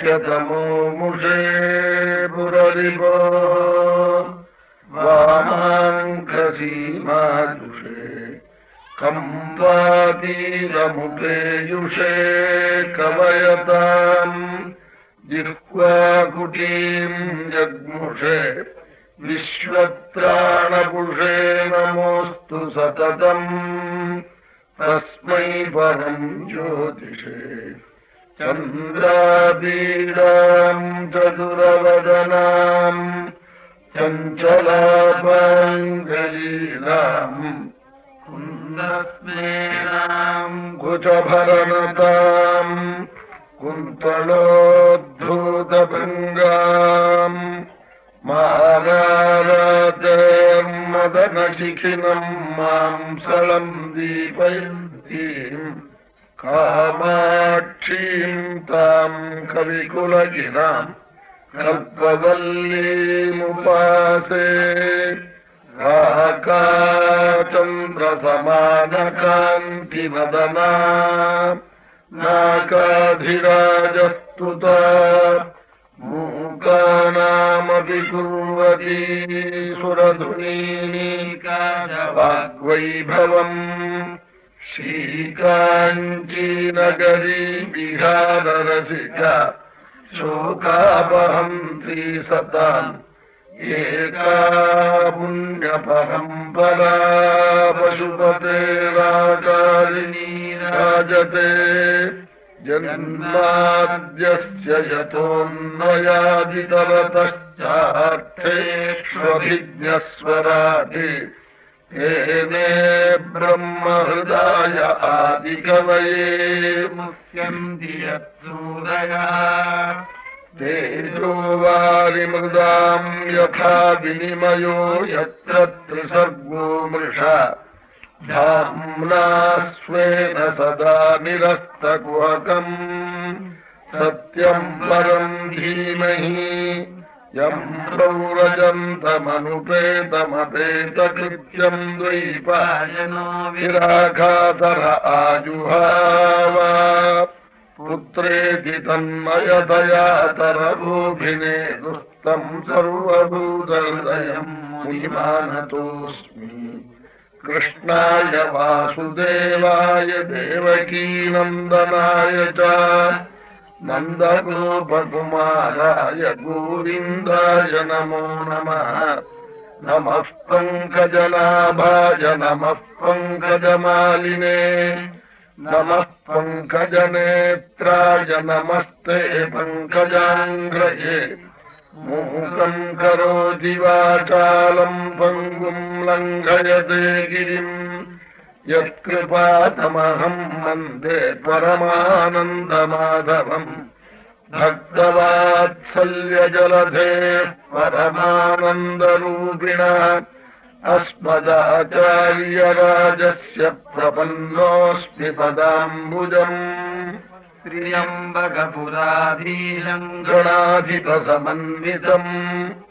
संसाराख्यतमो मुषे पुररिपो वामाङ्कसीमाजुषे कम्पातीरमुपेयुषे कवयताम् जिह्वाकुटीम् जग्मुषे विश्वत्राणपुषे नमोऽस्तु सततम् तस्मै परम् ज्योतिषे चन्द्रापीडाम् चतुरवदनाम् चञ्चलापाङ्गलीलाम् कुन्दस्मेनाम् कुचभरणताम् कुन्तलोद्धूतभृङ्गाम् माराराजर्मदनशिखिनम् मांसलम् दीपयन्तीम् कामाक्षीम् ताम् कविकुलगिराम् कल्पवल्लीमुपासे राकाचन्द्रसमानकान्तिवदना नाकाधिराजस्तुता मूकानामपि कुर्वती सुरधुनीकाशवाग्वैभवम् श्रीकाञ्चीनगरी विहाररसिका शोकापहन्त्री सताम् एका पुण्यपरम्परा पशुपतेराकारिणी राजते जन्माद्यस्य यतोऽन्वयादितरतश्चार्थेष्वभिज्ञस्वराटे तेने ब्रह्महृदाय आदिकवये मुख्यम् दियत्सूदया तेजो वारिमृदाम् यथा विनिमयो यत्र त्रिसर्गो मृषा धाम्ना स्वेन सदा निरस्तकुहकम् सत्यम् परम् धीमहि यम् प्रौरजन्तमनुपेतमपेतकृत्यम् द्वैपायनो विराघातर आजुहावा पुत्रेति तन्मयदयातरभूभिने दुस्तम् सर्वभूतहृदयम् मुनिमानतोऽस्मि कृष्णाय वासुदेवाय देवकीनन्दनाय च नन्दगोपकुमाराय गोविन्दाय नमो नमः नमः पङ्कजनाभाय नमः पङ्कजमालिने नमः पङ्कजनेत्राय नमस्ते पङ्कजाङ्ग्रये मूकम् करोति वाचालम् पङ्गुम् लङ्घयते गिरिम् यत्कृपातमहम् वन्दे परमानन्दमाधवम्। भक्तवात्सल्यजलधेः परमानन्दरूपिणः। अस्मदाचार्यराजस्य प्रपन्नोऽस्मि पदाम्बुजम्। त्र्यम्बकपुराधीशम् गणाधिपसमन्वितम्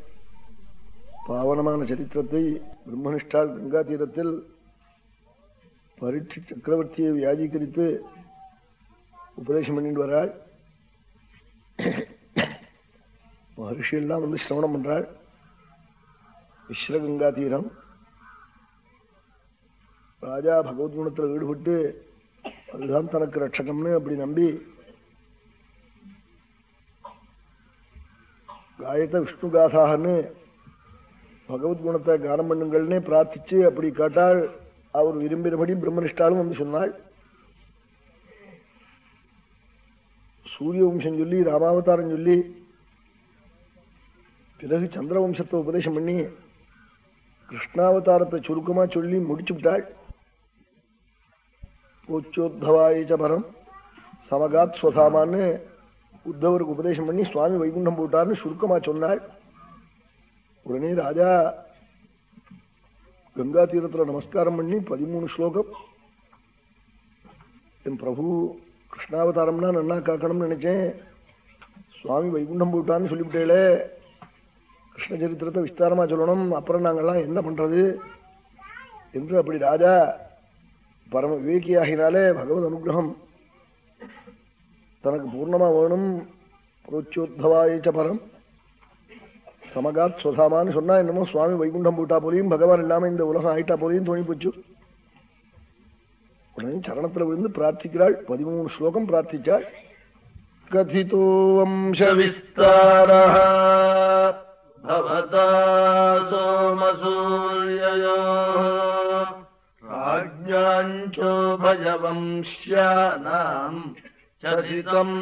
பாவனமான சரித்திரத்தை பிரம்மனிஷ்டால் கங்கா தீரத்தில் பரீட்சி சக்கரவர்த்தியை வியாஜீகரித்து உபதேசம் பண்ணிட்டு வராள். மகர்ஷியெல்லாம் வந்து சிரவணம் பண்றாள். விஸ்வகங்கா தீரம் ராஜா பகவத்குணத்தில் ஈடுபட்டு அதுதான் தனக்கு ரட்சகம்னு அப்படி நம்பி காயத்தை விஷ்ணு காதாகன்னு விஷ்ணுகாதாகன்னு பகவத்குணத்தை கானம் பண்ணுங்கள்னே பிரார்த்திச்சு அப்படி கேட்டால் அவர் விரும்பினபடி பிரம்மனிஷ்டாலும் வந்து சொன்னாள். சூரிய வம்சம் சொல்லி ராமாவதாரம் சொல்லி பிறகு சந்திர வம்சத்தை உபதேசம் பண்ணி கிருஷ்ணாவதாரத்தை சுருக்கமா சொல்லி முடிச்சு விட்டாள். போச்சோத்பவாயிச்ச பரம் சமகாத் ஸ்வதாமான்னு உத்தவருக்கு உபதேசம் பண்ணி சுவாமி வைகுண்டம் போட்டார்னு சுருக்கமா சொன்னாள். உடனே ராஜா கங்கா தீரத்துல நமஸ்காரம் பண்ணி பதிமூணு ஸ்லோகம். என் பிரபு கிருஷ்ணாவதாரம்னா நன்னா காக்கணும்னு நினைச்சேன். சுவாமி வைகுண்டம் போட்டான்னு சொல்லிவிட்டேளே. கிருஷ்ண சரித்திரத்தை விஸ்தாரமா சொல்லணும். அப்புறம் நாங்கள்லாம் என்ன பண்றது? என்று அப்படி ராஜா பரம விவேகியாகினாலே பகவத் அனுகிரகம். தனக்கு பூர்ணமா வேணும். புரோச்சோத்பவாயச்ச பரம். சமகாத் சுதாமான்னு சொன்னா என்னமோ சுவாமி வைகுண்டம் போட்டா போலையும் பகவான் இல்லாம இந்த உலகம் ஆயிட்டா போலையும் தோணி போச்சு உடனே சரணத்துல விழுந்து பிரார்த்திக்கிறாள் பதிமூணு ஸ்லோகம் பிரார்த்திச்சாள் கதிதோ வம்ச விஸ்தார சோமசூரியோ ராஜ்யாஞ்சோபயவம்சியானாம் சரிதம்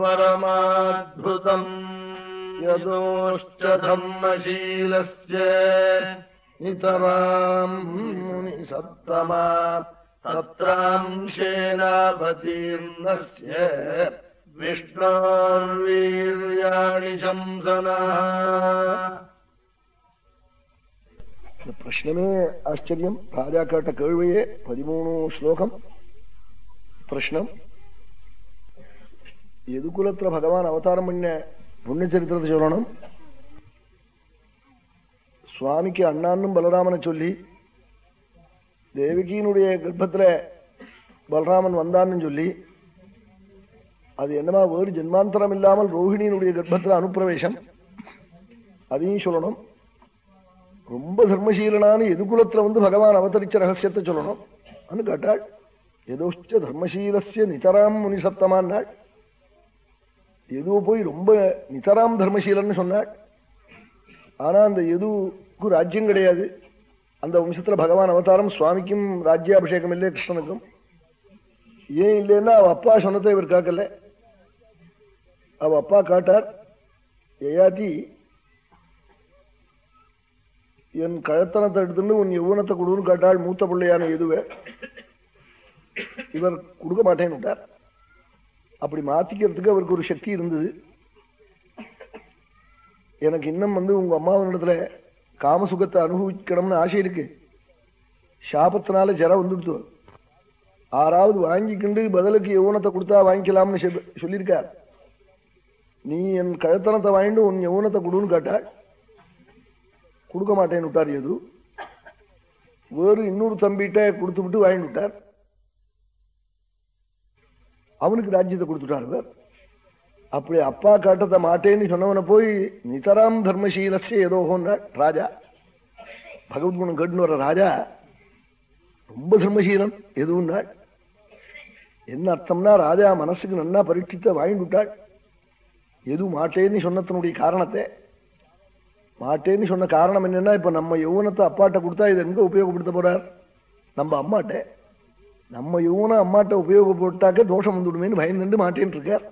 பரமாத்புதம் यदोश्चधर्मशीलस्य नितराम् मुनिसत्तमा सत्रांशेनापतीर्णस्य विष्णोर्वीर्याणि शंसनः പ്രശ്നമേ ആശ്ചര്യം രാജാക്കാട്ട കേൾവിയെ പതിമൂന്ന് ശ്ലോകം പ്രശ്നം യദുകുലത്ര ഭഗവാൻ അവതാരം പണിഞ്ഞ புண்ணிய சரித்திரத்தை சொல்லணும். சுவாமிக்கு அண்ணான்னும் பலராமனை சொல்லி தேவகியினுடைய கர்ப்பத்துல பலராமன் வந்தான்னு சொல்லி அது என்னமா வேறு ஜென்மாந்தரம் இல்லாமல் ரோஹிணியினுடைய கர்ப்பத்துல அனுப்பிரவேசம்? அதையும் சொல்லணும். ரொம்ப தர்மசீலனான எதுகுலத்துல வந்து பகவான் அவதரிச்ச ரகசியத்தை சொல்லணும். அனு கேட்டாள் எதோச்ச தர்மசீலசிய நிதராம் முனிசத்தமானாள் எதுவோ போய் ரொம்ப நிதராம் தர்மசீலன்னு சொன்னாள் ஆனா அந்த எதுக்கு ராஜ்யம் கிடையாது. அந்த வம்சத்துல பகவான் அவதாரம் சுவாமிக்கும் ராஜ்யாபிஷேகம் இல்லையே கிருஷ்ணனுக்கும். ஏன் இல்லைன்னா அவ அப்பா சொன்னதை இவர் காக்கல அவ அப்பா காட்டார் யயாதி என் கழத்தனத்தை எடுத்துட்டு உன் யௌவனத்தை கொடுன்னு காட்டாள் மூத்த பிள்ளையான எதுவே? இவர் கொடுக்க மாட்டேன்னு விட்டார் அப்படி மாத்திக்கிறதுக்கு அவருக்கு ஒரு சக்தி இருந்தது. எனக்கு இன்னும் வந்து உங்க அம்மாவனிடத்துல காமசுகத்தை அனுபவிக்கணும்னு ஆசை இருக்கு. சாபத்தினால ஜரம் வந்துடுத்து. ஆறாவது வாங்கிக்கிண்டு பதிலுக்கு யௌவனத்தை கொடுத்தா வாங்கிக்கலாம்னு சொல்லியிருக்கார். நீ என் கழுத்தனத்தை வாங்கிட்டு உன் யௌவனத்தை கொடுன்னு கேட்டாள் கொடுக்க மாட்டேன்னு விட்டார் எது வேறு இன்னொரு தம்பிகிட்ட கொடுத்து விட்டு வாங்கிட்டு விட்டார். அவனுக்கு ராஜ்யத்தை கொடுத்துட்டார் அப்படி அப்பா காட்டத்தை மாட்டேன்னு சொன்னவனை போய் நிதராம் தர்மசீலசிய ஏதோன்னாள் ராஜா. பகவத்குணம் கேட்டுன்னு வர ராஜா. ரொம்ப தர்மசீலன் எதுவுன்னாள் என்ன அர்த்தம்னா ராஜா மனசுக்கு நல்லா பரீட்சித்த வாங்கிட்டு விட்டாள் எது மாட்டேன்னு சொன்னதனுடைய காரணத்தை. மாட்டேன்னு சொன்ன காரணம் என்னன்னா இப்ப நம்ம யௌவனத்தை அப்பாட்ட கொடுத்தா இது எங்க உபயோகப்படுத்த போறார்? நம்ம அம்மாட்ட. நம்ம யௌவனம் அம்மாட்ட உபயோகப்பட்டாக்க தோஷம் வந்துடுமேன்னு பயந்துட்டு மாட்டேன்னு இருக்கார்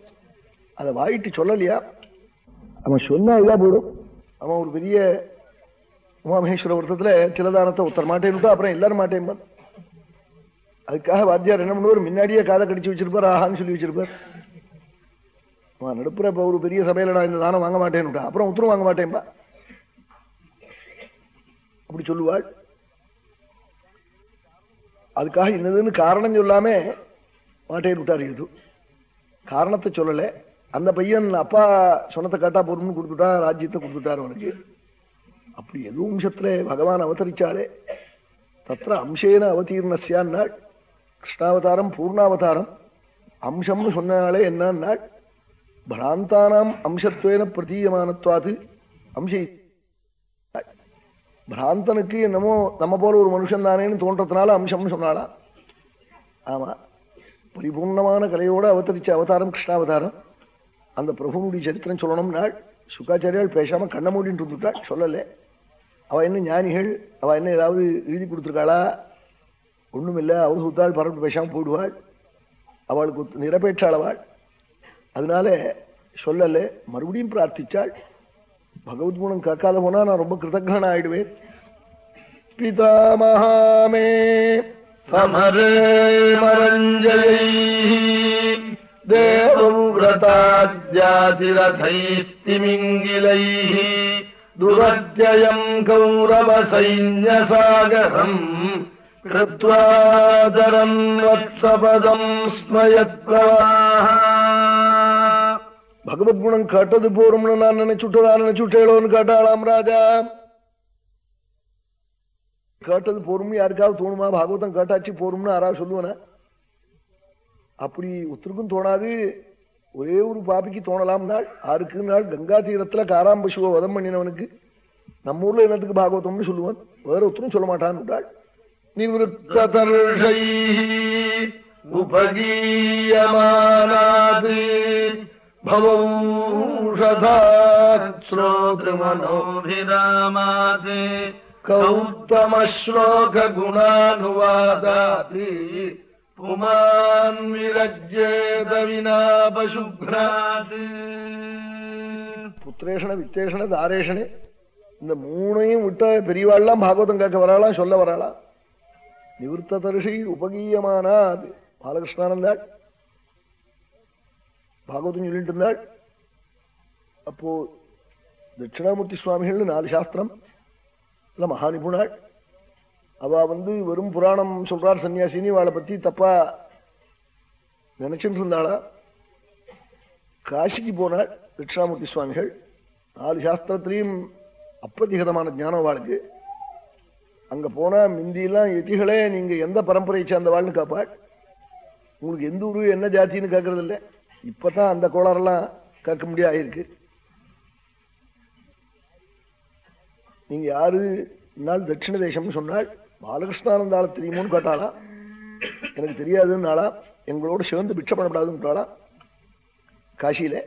அதை வாயிட்டு சொல்லலையா? அவன் சொன்னா இதா போடும். அவன் ஒரு பெரிய உமாமகேஸ்வர விரதத்துல திலதானத்தை ஒருத்தர் மாட்டேன்னு அப்புறம் எல்லாரும் மாட்டேன் அதுக்காக வாத்தியார் என்ன பண்ணுவார்? முன்னாடியே காதை கடிச்சு வச்சிருப்பார் ஆஹான்னு சொல்லி வச்சிருப்பார். அவன் நடுப்புற இப்ப ஒரு பெரிய சபையில நான் இந்த தானம் வாங்க மாட்டேன்னு அப்புறம் உத்தரம் வாங்க மாட்டேன்பா. அப்படி சொல்லுவாள். அதுக்காக என்னதுன்னு காரணம் சொல்லாம மாட்டேன் விட்டார் இது காரணத்தை சொல்லல. அந்த பையன் அப்பா சொன்னத்தை கேட்டா பொறும்னு கொடுத்துட்டா ராஜ்யத்தை கொடுத்துட்டார் அவனுக்கு. அப்படி எதுவும் அம்சத்துல பகவான் அவதரிச்சாலே தத்திர அம்சேன அவதீர்ணசியான்னாள் கிருஷ்ணாவதாரம் பூர்ணாவதாரம். அம்சம்னு சொன்னாலே என்னன்னாள்? பிராந்தானாம் அம்சத்துவேன பிரதீயமானத்வாது. அம்சை பிராந்தனுக்கு என்னமோ நம்ம போல ஒரு மனுஷன் தானேன்னு தோன்றதுனால அம்சம்னு சொன்னாளா? ஆமா. பரிபூர்ணமான கலையோடு அவதரிச்ச அவதாரம் கிருஷ்ணாவதாரம். அந்த பிரபுனுடைய சரித்திரம் சொல்லணும்னாள் சுக்காச்சாரியால் பேசாம கண்ண மூடின்னு இருந்துட்டாள். சொல்லல. அவ என்ன ஞானிகள்? அவ என்ன ஏதாவது எழுதி கொடுத்துருக்காளா? ஒண்ணும் இல்லை அவள் சுத்தாள் பரப்பு பேசாம போயிடுவாள். அவளுக்கு நிறப்பேற்றாளவாள் அதனால சொல்லல. மறுபடியும் பிரார்த்திச்சாள். பகவத் குணம் காக்காத போனா நான் ரொம்ப கிருதக்ரன் ஆயிடுவேன் பிதாமகாமே சமரே மரஞ்சலை. தேவம் விரதாத்யாதிரதைஸ்திமிங்கிலை துரத்யம் கௌரவசைன்யசாகரம். கிருத்வாதரம் வத்சபதம் ஸ்மயத்ரவாக பகவத் குணம் கேட்டது போறோம்னு நான் நினைச்சுட்டு நான் நினைச்சுட்டேளோன்னு கேட்டாளாம் ராஜா. கேட்டது போறோம்னு யாருக்காவது தோணுமா? பாகவதம் கேட்டாச்சு போறோம்னு யாராவது சொல்லுவனா? அப்படி ஒத்தருக்கும் தோணாது. ஒரே ஒரு பாபிக்கு தோணலாம் நாள். ஆருக்கு நாள் கங்கா தீரத்துல காராம்பசுவை வதம் பண்ணினவனுக்கு நம்ம ஊர்ல என்னத்துக்கு பாகவதம்னு சொல்லுவான்? வேற ஒத்தரும் சொல்ல மாட்டான் விட்டாள் நிவத்தர்ஷை உபகீயமானாது. भवौषधात् श्रोतृमनोभिरामात् कौत्तमश्लोकगुणानुवादात् पुमान् विरज्येत विना पशुभ्रात् புத்திரேஷண வித்தேஷண தாரேஷனே இந்த மூணையும் விட்ட பெரியவாள்லாம் பாகவதம் கேட்க வராளாம் சொல்ல வராளாம் நிவர்த்த தரிசி உபகீயமானா அது பாலகிருஷ்ணானந்தாள் பாகவதம் சொல்லிட்டு இருந்தாள் அப்போ தட்சிணாமூர்த்தி சுவாமிகள் நாலு சாஸ்திரம் இல்ல மகாநிபுணாள் அவ வந்து வெறும் புராணம் சொல்றார் சன்னியாசினி அவளை பத்தி தப்பா நினைச்சுட்டு இருந்தாளா? காசிக்கு போனாள் தட்சிணாமூர்த்தி சுவாமிகள். நாலு சாஸ்திரத்திலையும் அப்பிரதிகதமான ஞானம் வாழ்க்கு அங்க போனா மிந்தியெல்லாம் எதிகளே நீங்க எந்த பரம்பரையை சேர்ந்தவாள்னு கேட்பாள் உங்களுக்கு எந்த ஊரு என்ன ஜாத்தின்னு கேட்கறதில்லை இப்பதான் அந்த கோளாறெல்லாம் கேட்க முடியாயிருக்கு நீங்க யாரு? நாள் தட்சிண தேசம்னு சொன்னால் பாலகிருஷ்ணானந்தால தெரியுமோன்னு கேட்டாளா? எனக்கு தெரியாதுன்னாலா எங்களோட சேர்ந்து பிட்சை பண்ணப்படாதுன்னு காஷியில